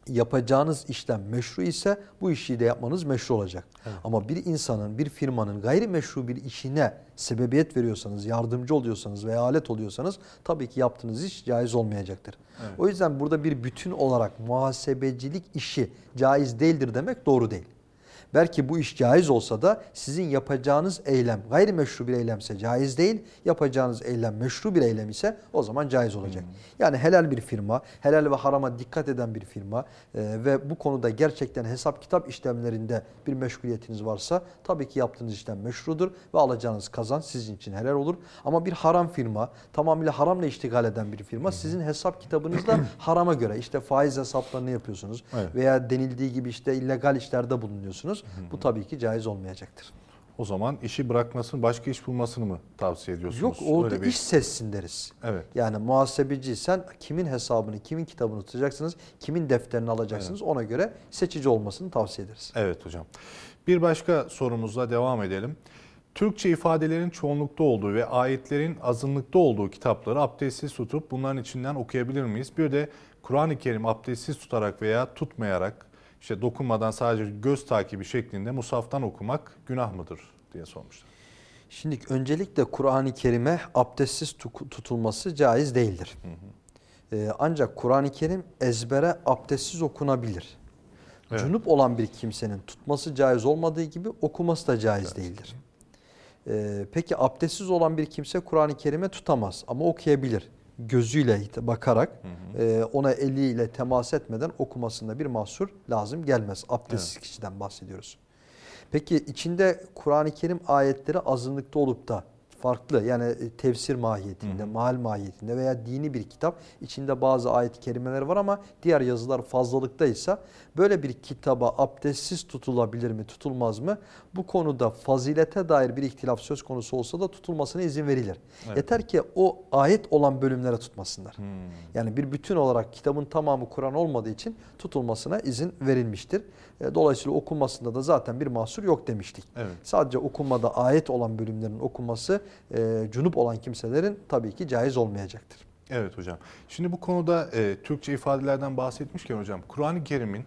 [SPEAKER 2] yapacağınız işlem meşru ise bu işi de yapmanız meşru olacak. Ama bir insanın, bir firmanın gayrimeşru bir işine sebebiyet veriyorsanız, yardımcı oluyorsanız veya alet oluyorsanız tabii ki yaptığınız iş caiz olmayacaktır. O yüzden burada bir bütün olarak muhasebecilik işi caiz değildir demek doğru değil. Belki bu iş caiz olsa da sizin yapacağınız eylem gayrimeşru bir eylemse caiz değil, yapacağınız eylem meşru bir eylem ise o zaman caiz olacak. Yani helal bir firma, helal ve harama dikkat eden bir firma e, ve bu konuda gerçekten hesap kitap işlemlerinde bir meşguliyetiniz varsa tabii ki yaptığınız işlem meşrudur ve alacağınız kazanç sizin için helal olur. Ama bir haram firma, tamamıyla haramla iştigal eden bir firma sizin hesap kitabınızda harama göre işte faiz hesaplarını yapıyorsunuz
[SPEAKER 1] Evet.
[SPEAKER 2] veya denildiği gibi işte illegal işlerde bulunuyorsunuz. Bu tabii ki caiz olmayacaktır.
[SPEAKER 1] o zaman işi bırakmasını, başka iş bulmasını mı tavsiye ediyorsunuz?
[SPEAKER 2] Yok orada
[SPEAKER 1] Öyle bir-
[SPEAKER 2] iş seçsin deriz.
[SPEAKER 1] Evet.
[SPEAKER 2] Yani muhasebeciysen kimin hesabını, kimin kitabını tutacaksınız, kimin defterini alacaksınız ona göre seçici olmasını tavsiye ederiz.
[SPEAKER 1] Evet hocam. Bir başka sorumuzla devam edelim. Türkçe ifadelerin çoğunlukta olduğu ve ayetlerin azınlıkta olduğu kitapları abdestsiz tutup bunların içinden okuyabilir miyiz? Bir de Kur'an-ı Kerim abdestsiz tutarak veya tutmayarak işte dokunmadan sadece göz takibi şeklinde musaftan okumak günah mıdır diye sormuşlar.
[SPEAKER 2] Şimdi öncelikle Kur'an-ı Kerim'e abdestsiz tu- tutulması caiz değildir. Ee, ancak Kur'an-ı Kerim ezbere abdestsiz okunabilir.
[SPEAKER 1] Evet.
[SPEAKER 2] Cunup olan bir kimsenin tutması caiz olmadığı gibi okuması da caiz değildir. Ee, peki abdestsiz olan bir kimse Kur'an-ı Kerim'e tutamaz ama okuyabilir. Gözüyle bakarak e, ona eliyle temas etmeden okumasında bir mahsur lazım gelmez. Abdestsiz kişiden bahsediyoruz. Peki içinde Kur'an-ı Kerim ayetleri azınlıkta olup da farklı yani e, tefsir mahiyetinde, mahal mahiyetinde veya dini bir kitap içinde bazı ayet-i kerimeler var ama diğer yazılar fazlalıktaysa böyle bir kitaba abdestsiz tutulabilir mi, tutulmaz mı? Bu konuda fazilete dair bir ihtilaf söz konusu olsa da tutulmasına izin verilir. Yeter ki o ayet olan bölümlere tutmasınlar. Yani bir bütün olarak kitabın tamamı Kur'an olmadığı için tutulmasına izin verilmiştir. E, Dolayısıyla okunmasında da zaten bir mahsur yok demiştik.
[SPEAKER 1] Evet.
[SPEAKER 2] Sadece okunmada ayet olan bölümlerin okunması e, cunup olan kimselerin tabii ki caiz olmayacaktır.
[SPEAKER 1] Evet hocam. Şimdi bu konuda e, Türkçe ifadelerden bahsetmişken hocam Kur'an-ı Kerim'in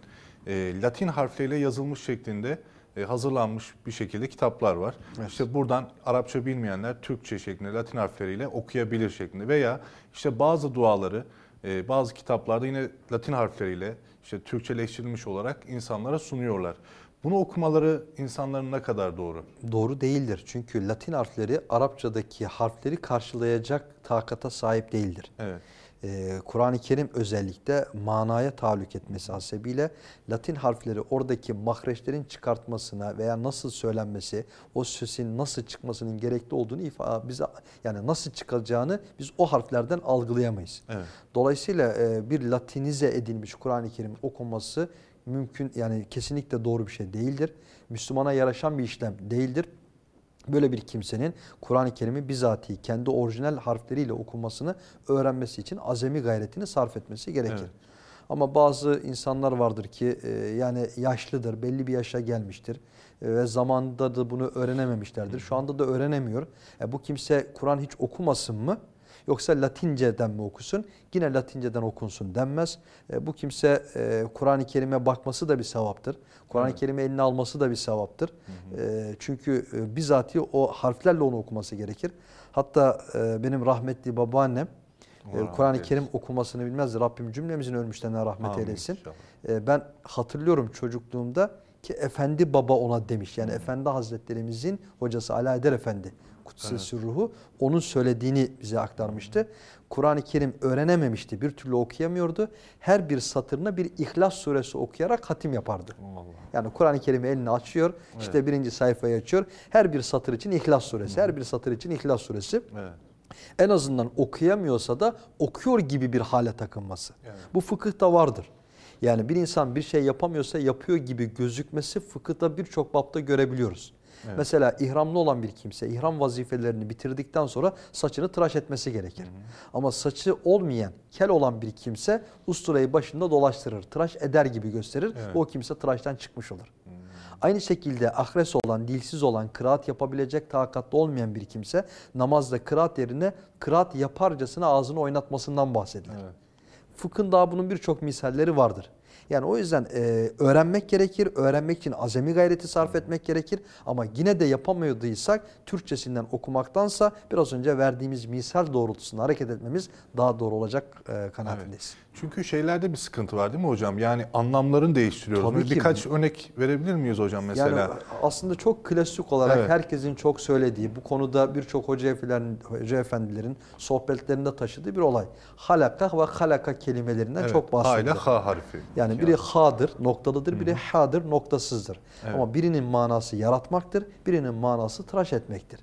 [SPEAKER 1] e, Latin harfleriyle yazılmış şeklinde e, hazırlanmış bir şekilde kitaplar var. İşte buradan Arapça bilmeyenler Türkçe şeklinde Latin harfleriyle okuyabilir şeklinde veya işte bazı duaları e, bazı kitaplarda yine Latin harfleriyle işte Türkçeleştirilmiş olarak insanlara sunuyorlar. Bunu okumaları insanların ne kadar doğru?
[SPEAKER 2] Doğru değildir. Çünkü Latin harfleri Arapçadaki harfleri karşılayacak takata sahip değildir.
[SPEAKER 1] Evet.
[SPEAKER 2] Ee, Kur'an-ı Kerim özellikle manaya tahallük etmesi hasebiyle Latin harfleri oradaki mahreçlerin çıkartmasına veya nasıl söylenmesi, o sesin nasıl çıkmasının gerekli olduğunu ifa bize yani nasıl çıkacağını biz o harflerden algılayamayız.
[SPEAKER 1] Evet.
[SPEAKER 2] Dolayısıyla e, bir Latinize edilmiş Kur'an-ı Kerim okunması mümkün yani kesinlikle doğru bir şey değildir. Müslümana yaraşan bir işlem değildir. Böyle bir kimsenin Kur'an-ı Kerim'i bizatihi kendi orijinal harfleriyle okunmasını öğrenmesi için azami gayretini sarf etmesi gerekir.
[SPEAKER 1] Evet.
[SPEAKER 2] Ama bazı insanlar vardır ki e, yani yaşlıdır, belli bir yaşa gelmiştir e, ve zamanında da bunu öğrenememişlerdir. Şu anda da öğrenemiyor. E, bu kimse Kur'an hiç okumasın mı? Yoksa Latinceden mi okusun? Yine Latinceden okunsun denmez. E, bu kimse e, Kur'an-ı Kerim'e bakması da bir sevaptır. Kur'an-ı
[SPEAKER 1] Evet.
[SPEAKER 2] Kerim'i eline alması da bir sevaptır. E, çünkü e, bizatihi o harflerle onu okuması gerekir. Hatta e, benim rahmetli babaannem e, Kur'an-ı Kerim okumasını bilmezdi. Rabbim cümlemizin ölmüşlerine rahmet
[SPEAKER 1] Amin
[SPEAKER 2] eylesin.
[SPEAKER 1] inşallah.
[SPEAKER 2] E, ben hatırlıyorum çocukluğumda ki Efendi Baba ona demiş. Yani Efendi Hazretlerimizin hocası Haydar Efendi Kutsesi ruhu onun söylediğini bize aktarmıştı. Kur'an-ı Kerim öğrenememişti. Bir türlü okuyamıyordu. Her bir satırına bir İhlas suresi okuyarak hatim yapardı.
[SPEAKER 1] Allah.
[SPEAKER 2] Yani Kur'an-ı Kerim'i eline açıyor. işte birinci sayfayı açıyor. Her bir satır için İhlas suresi. Her bir satır için İhlas suresi.
[SPEAKER 1] Evet.
[SPEAKER 2] En azından okuyamıyorsa da okuyor gibi bir hale takınması.
[SPEAKER 1] Evet.
[SPEAKER 2] Bu fıkıhta vardır. Yani bir insan bir şey yapamıyorsa yapıyor gibi gözükmesi fıkıhta birçok bapta görebiliyoruz.
[SPEAKER 1] Evet.
[SPEAKER 2] Mesela ihramlı olan bir kimse ihram vazifelerini bitirdikten sonra saçını tıraş etmesi gerekir. Ama saçı olmayan, kel olan bir kimse usturayı başında dolaştırır. Tıraş eder gibi gösterir.
[SPEAKER 1] Evet.
[SPEAKER 2] O kimse tıraştan çıkmış olur. Aynı şekilde ahres olan, dilsiz olan, kıraat yapabilecek takatlı olmayan bir kimse namazda kıraat yerine kıraat yaparcasına ağzını oynatmasından bahsedilir.
[SPEAKER 1] Evet.
[SPEAKER 2] Fıkhın daha bunun birçok misalleri vardır. Yani o yüzden e, öğrenmek gerekir, öğrenmek için azami gayreti sarf etmek gerekir. Ama yine de yapamadıysak Türkçesinden okumaktansa biraz önce verdiğimiz misal doğrultusunda hareket etmemiz daha doğru olacak e, kanaatindeyiz.
[SPEAKER 1] Çünkü şeylerde bir sıkıntı var değil mi hocam? Yani anlamlarını değiştiriyoruz.
[SPEAKER 2] Tabii ki.
[SPEAKER 1] Birkaç örnek verebilir miyiz hocam mesela?
[SPEAKER 2] Yani aslında çok klasik olarak
[SPEAKER 1] Evet.
[SPEAKER 2] herkesin çok söylediği, bu konuda birçok hoca efendilerin, hoca efendilerin sohbetlerinde taşıdığı bir olay. Halaka ve halaka kelimelerinden
[SPEAKER 1] Evet,
[SPEAKER 2] çok
[SPEAKER 1] Ha ile
[SPEAKER 2] bahsedilir.
[SPEAKER 1] ha harfi.
[SPEAKER 2] Yani biri ha'dır, noktalıdır, biri ha'dır, noktasızdır.
[SPEAKER 1] Evet.
[SPEAKER 2] Ama birinin manası yaratmaktır, birinin manası tıraş etmektir.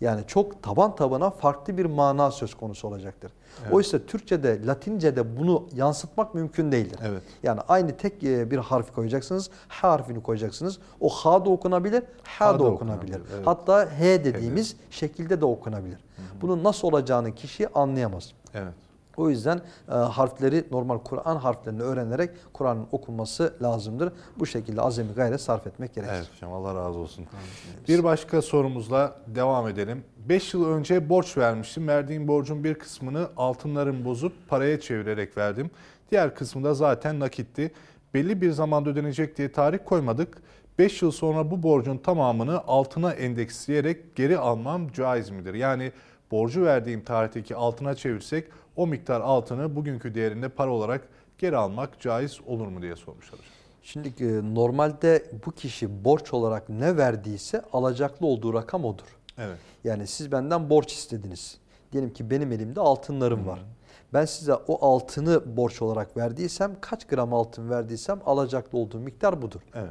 [SPEAKER 2] Yani çok taban tabana farklı bir mana söz konusu olacaktır. Oysa Türkçe'de, Latince'de bunu yansıtmak mümkün değildir.
[SPEAKER 1] Evet.
[SPEAKER 2] Yani aynı tek e, bir harf koyacaksınız, H harfini koyacaksınız. O H da okunabilir, H,
[SPEAKER 1] H
[SPEAKER 2] da
[SPEAKER 1] da
[SPEAKER 2] okunabilir.
[SPEAKER 1] okunabilir, evet.
[SPEAKER 2] Hatta H dediğimiz şekilde de okunabilir. Bunun nasıl olacağını kişi anlayamaz.
[SPEAKER 1] Evet.
[SPEAKER 2] O yüzden e, harfleri normal Kur'an harflerini öğrenerek Kur'an'ın okunması lazımdır. Bu şekilde azami gayret sarf etmek gerekir.
[SPEAKER 1] Evet hocam Allah razı olsun. Bir başka sorumuzla devam edelim. 5 yıl önce borç vermiştim. Verdiğim borcun bir kısmını altınlarım bozup paraya çevirerek verdim. Diğer kısmı da zaten nakitti. Belli bir zamanda ödenecek diye tarih koymadık. 5 yıl sonra bu borcun tamamını altına endeksleyerek geri almam caiz midir? Yani borcu verdiğim tarihteki altına çevirsek o miktar altını bugünkü değerinde para olarak geri almak caiz olur mu diye sormuşlar hocam.
[SPEAKER 2] Şimdi e, normalde bu kişi borç olarak ne verdiyse alacaklı olduğu rakam odur.
[SPEAKER 1] Evet.
[SPEAKER 2] Yani siz benden borç istediniz. Diyelim ki benim elimde altınlarım var. Ben size o altını borç olarak verdiysem, kaç gram altın verdiysem alacaklı olduğum miktar budur.
[SPEAKER 1] Evet.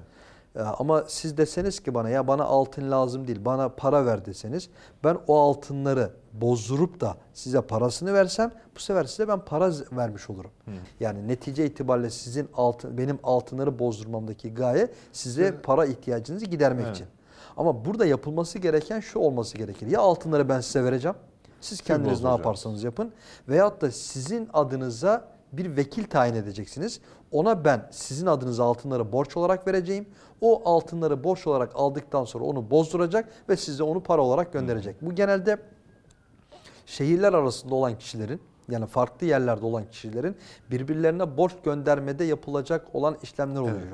[SPEAKER 2] Ee, Ama siz deseniz ki bana ya bana altın lazım değil bana para ver deseniz ben o altınları bozdurup da size parasını versem bu sefer size ben para vermiş olurum. Yani netice itibariyle sizin altın benim altınları bozdurmamdaki gaye size para ihtiyacınızı gidermek
[SPEAKER 1] Evet.
[SPEAKER 2] için. Ama burada yapılması gereken şu olması gerekir. Ya altınları ben size vereceğim. Siz kendiniz ne yaparsanız yapın. Veyahut da sizin adınıza bir vekil tayin edeceksiniz. Ona ben sizin adınıza altınları borç olarak vereceğim. O altınları borç olarak aldıktan sonra onu bozduracak ve size onu para olarak gönderecek. Bu genelde şehirler arasında olan kişilerin yani farklı yerlerde olan kişilerin birbirlerine borç göndermede yapılacak olan işlemler oluyor.
[SPEAKER 1] Evet,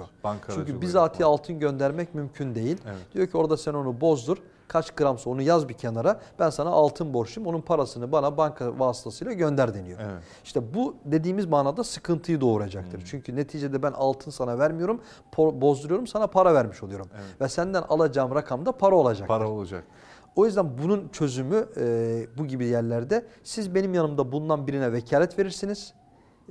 [SPEAKER 2] Çünkü bizatihi altın göndermek mümkün değil.
[SPEAKER 1] Evet.
[SPEAKER 2] Diyor ki orada sen onu bozdur. Kaç gramsa onu yaz bir kenara. Ben sana altın borçluyum. Onun parasını bana banka vasıtasıyla gönder deniyor.
[SPEAKER 1] Evet.
[SPEAKER 2] İşte bu dediğimiz manada sıkıntıyı doğuracaktır. Çünkü neticede ben altın sana vermiyorum, bozduruyorum, sana para vermiş oluyorum.
[SPEAKER 1] Evet.
[SPEAKER 2] Ve senden alacağım rakam da para olacak.
[SPEAKER 1] Para olacak.
[SPEAKER 2] O yüzden bunun çözümü e, bu gibi yerlerde siz benim yanımda bulunan birine vekalet verirsiniz.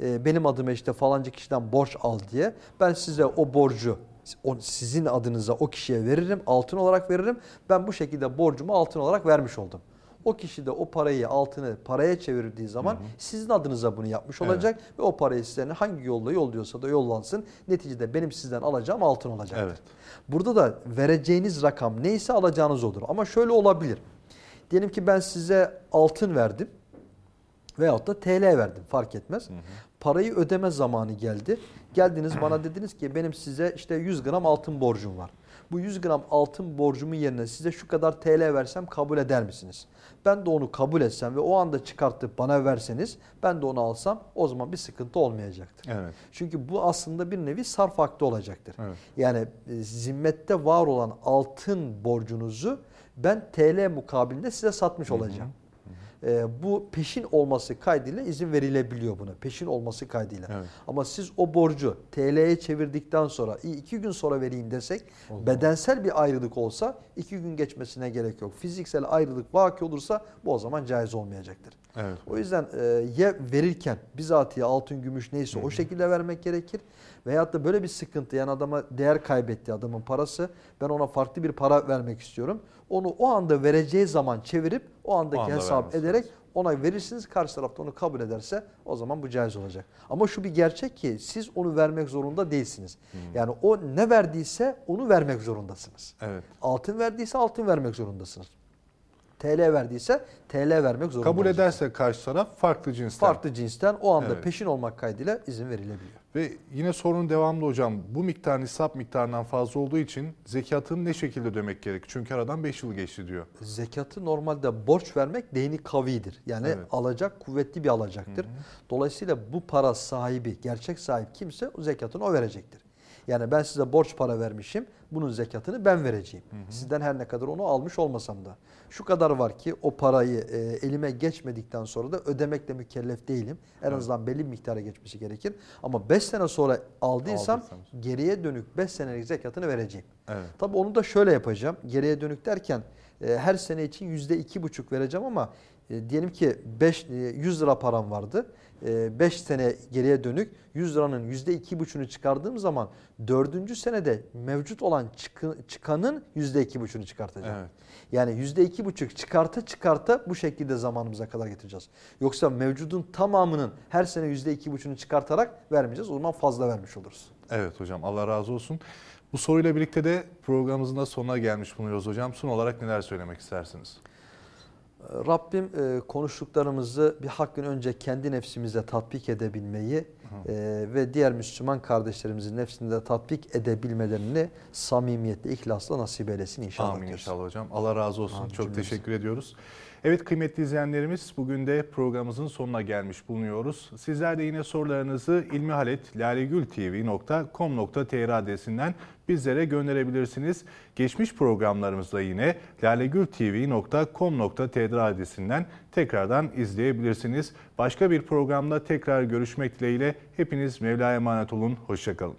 [SPEAKER 2] E, benim adıma işte falanca kişiden borç al diye. Ben size o borcu o, sizin adınıza o kişiye veririm, altın olarak veririm. Ben bu şekilde borcumu altın olarak vermiş oldum. O kişi de o parayı altını paraya çevirdiği zaman sizin adınıza bunu yapmış
[SPEAKER 1] Evet.
[SPEAKER 2] olacak ve o parayı size hangi yolla yolluyorsa da yollansın. Neticede benim sizden alacağım altın olacaktır.
[SPEAKER 1] Evet.
[SPEAKER 2] Burada da vereceğiniz rakam neyse alacağınız olur. Ama şöyle olabilir. Diyelim ki ben size altın verdim veyahut da TL verdim fark etmez. Parayı ödeme zamanı geldi. Geldiniz bana dediniz ki benim size işte 100 gram altın borcum var. Bu 100 gram altın borcumun yerine size şu kadar TL versem kabul eder misiniz? Ben de onu kabul etsem ve o anda çıkartıp bana verseniz ben de onu alsam o zaman bir sıkıntı olmayacaktır.
[SPEAKER 1] Evet.
[SPEAKER 2] Çünkü bu aslında bir nevi sarf hakkı olacaktır.
[SPEAKER 1] Evet.
[SPEAKER 2] Yani e, zimmette var olan altın borcunuzu ben TL mukabilinde size satmış olacağım. E, bu peşin olması kaydıyla izin verilebiliyor buna. Peşin olması kaydıyla.
[SPEAKER 1] Evet.
[SPEAKER 2] Ama siz o borcu TL'ye çevirdikten sonra "İyi, iki gün sonra vereyim desek bedensel bir ayrılık olsa iki gün geçmesine gerek yok. Fiziksel ayrılık vaki olursa bu o zaman caiz olmayacaktır.
[SPEAKER 1] Evet.
[SPEAKER 2] O yüzden e, ya verirken bizatihi altın gümüş neyse o şekilde vermek gerekir. Veyahut da böyle bir sıkıntı yani adama değer kaybetti adamın parası. Ben ona farklı bir para vermek istiyorum. Onu o anda vereceği zaman çevirip o andaki
[SPEAKER 1] O anda
[SPEAKER 2] hesap ederek ona verirsiniz. Karşı tarafta onu kabul ederse o zaman bu caiz olacak. Ama şu bir gerçek ki siz onu vermek zorunda değilsiniz. Yani o ne verdiyse onu vermek zorundasınız.
[SPEAKER 1] Evet.
[SPEAKER 2] Altın verdiyse altın vermek zorundasınız. TL verdiyse TL vermek zorundasınız.
[SPEAKER 1] Kabul ederse karşı taraf farklı cinsten.
[SPEAKER 2] Farklı cinsten o anda
[SPEAKER 1] Evet.
[SPEAKER 2] peşin olmak kaydıyla izin verilebiliyor.
[SPEAKER 1] Ve yine sorunun devamlı hocam. Bu miktar nisap miktarından fazla olduğu için zekatını ne şekilde ödemek gerek? Çünkü aradan 5 yıl geçti diyor.
[SPEAKER 2] Zekatı normalde borç vermek deyni kavidir. Yani
[SPEAKER 1] Evet.
[SPEAKER 2] alacak kuvvetli bir alacaktır. Dolayısıyla bu para sahibi, gerçek sahip kimse o zekatını o verecektir. Yani ben size borç para vermişim, bunun zekatını ben vereceğim. Sizden her ne kadar onu almış olmasam da. Şu kadar var ki o parayı e, elime geçmedikten sonra da ödemekle mükellef değilim. En azından belli bir miktara geçmesi gerekir. Ama 5 sene sonra aldıysam
[SPEAKER 1] Aldıysanız.
[SPEAKER 2] geriye dönük 5 senelik zekatını vereceğim.
[SPEAKER 1] Evet.
[SPEAKER 2] Tabii onu da şöyle yapacağım. Geriye dönük derken e, her sene için yüzde iki buçuk vereceğim ama E, diyelim ki 5 100 lira param vardı. 5 sene geriye dönük 100 liranın %2,5'unu çıkardığım zaman 4. senede mevcut olan çıkı- çıkanın %2,5'unu çıkartacağım.
[SPEAKER 1] Evet.
[SPEAKER 2] Yani %2,5 çıkarta çıkarta bu şekilde zamanımıza kadar getireceğiz. Yoksa mevcudun tamamının her sene %2,5'unu çıkartarak vermeyeceğiz. O zaman fazla vermiş oluruz.
[SPEAKER 1] Evet hocam Allah razı olsun. Bu soruyla birlikte de programımızın da sonuna gelmiş bulunuyoruz hocam. Son olarak neler söylemek istersiniz?
[SPEAKER 2] Rabbim e, konuştuklarımızı bir hakkın önce kendi nefsimizde tatbik edebilmeyi e, ve diğer Müslüman kardeşlerimizin nefsinde tatbik edebilmelerini samimiyetle, ihlasla nasip eylesin inşallah.
[SPEAKER 1] Amin
[SPEAKER 2] diyoruz.
[SPEAKER 1] inşallah hocam. Allah razı olsun.
[SPEAKER 2] Amin
[SPEAKER 1] Çok
[SPEAKER 2] cümlemize.
[SPEAKER 1] teşekkür ediyoruz. Evet kıymetli izleyenlerimiz bugün de programımızın sonuna gelmiş bulunuyoruz. Sizler de yine sorularınızı ilmihalet.lalegültv.com.tr adresinden bizlere gönderebilirsiniz. Geçmiş programlarımızda yine lalegültv.com.tr adresinden tekrardan izleyebilirsiniz. Başka bir programda tekrar görüşmek dileğiyle hepiniz Mevla'ya emanet olun. Hoşçakalın.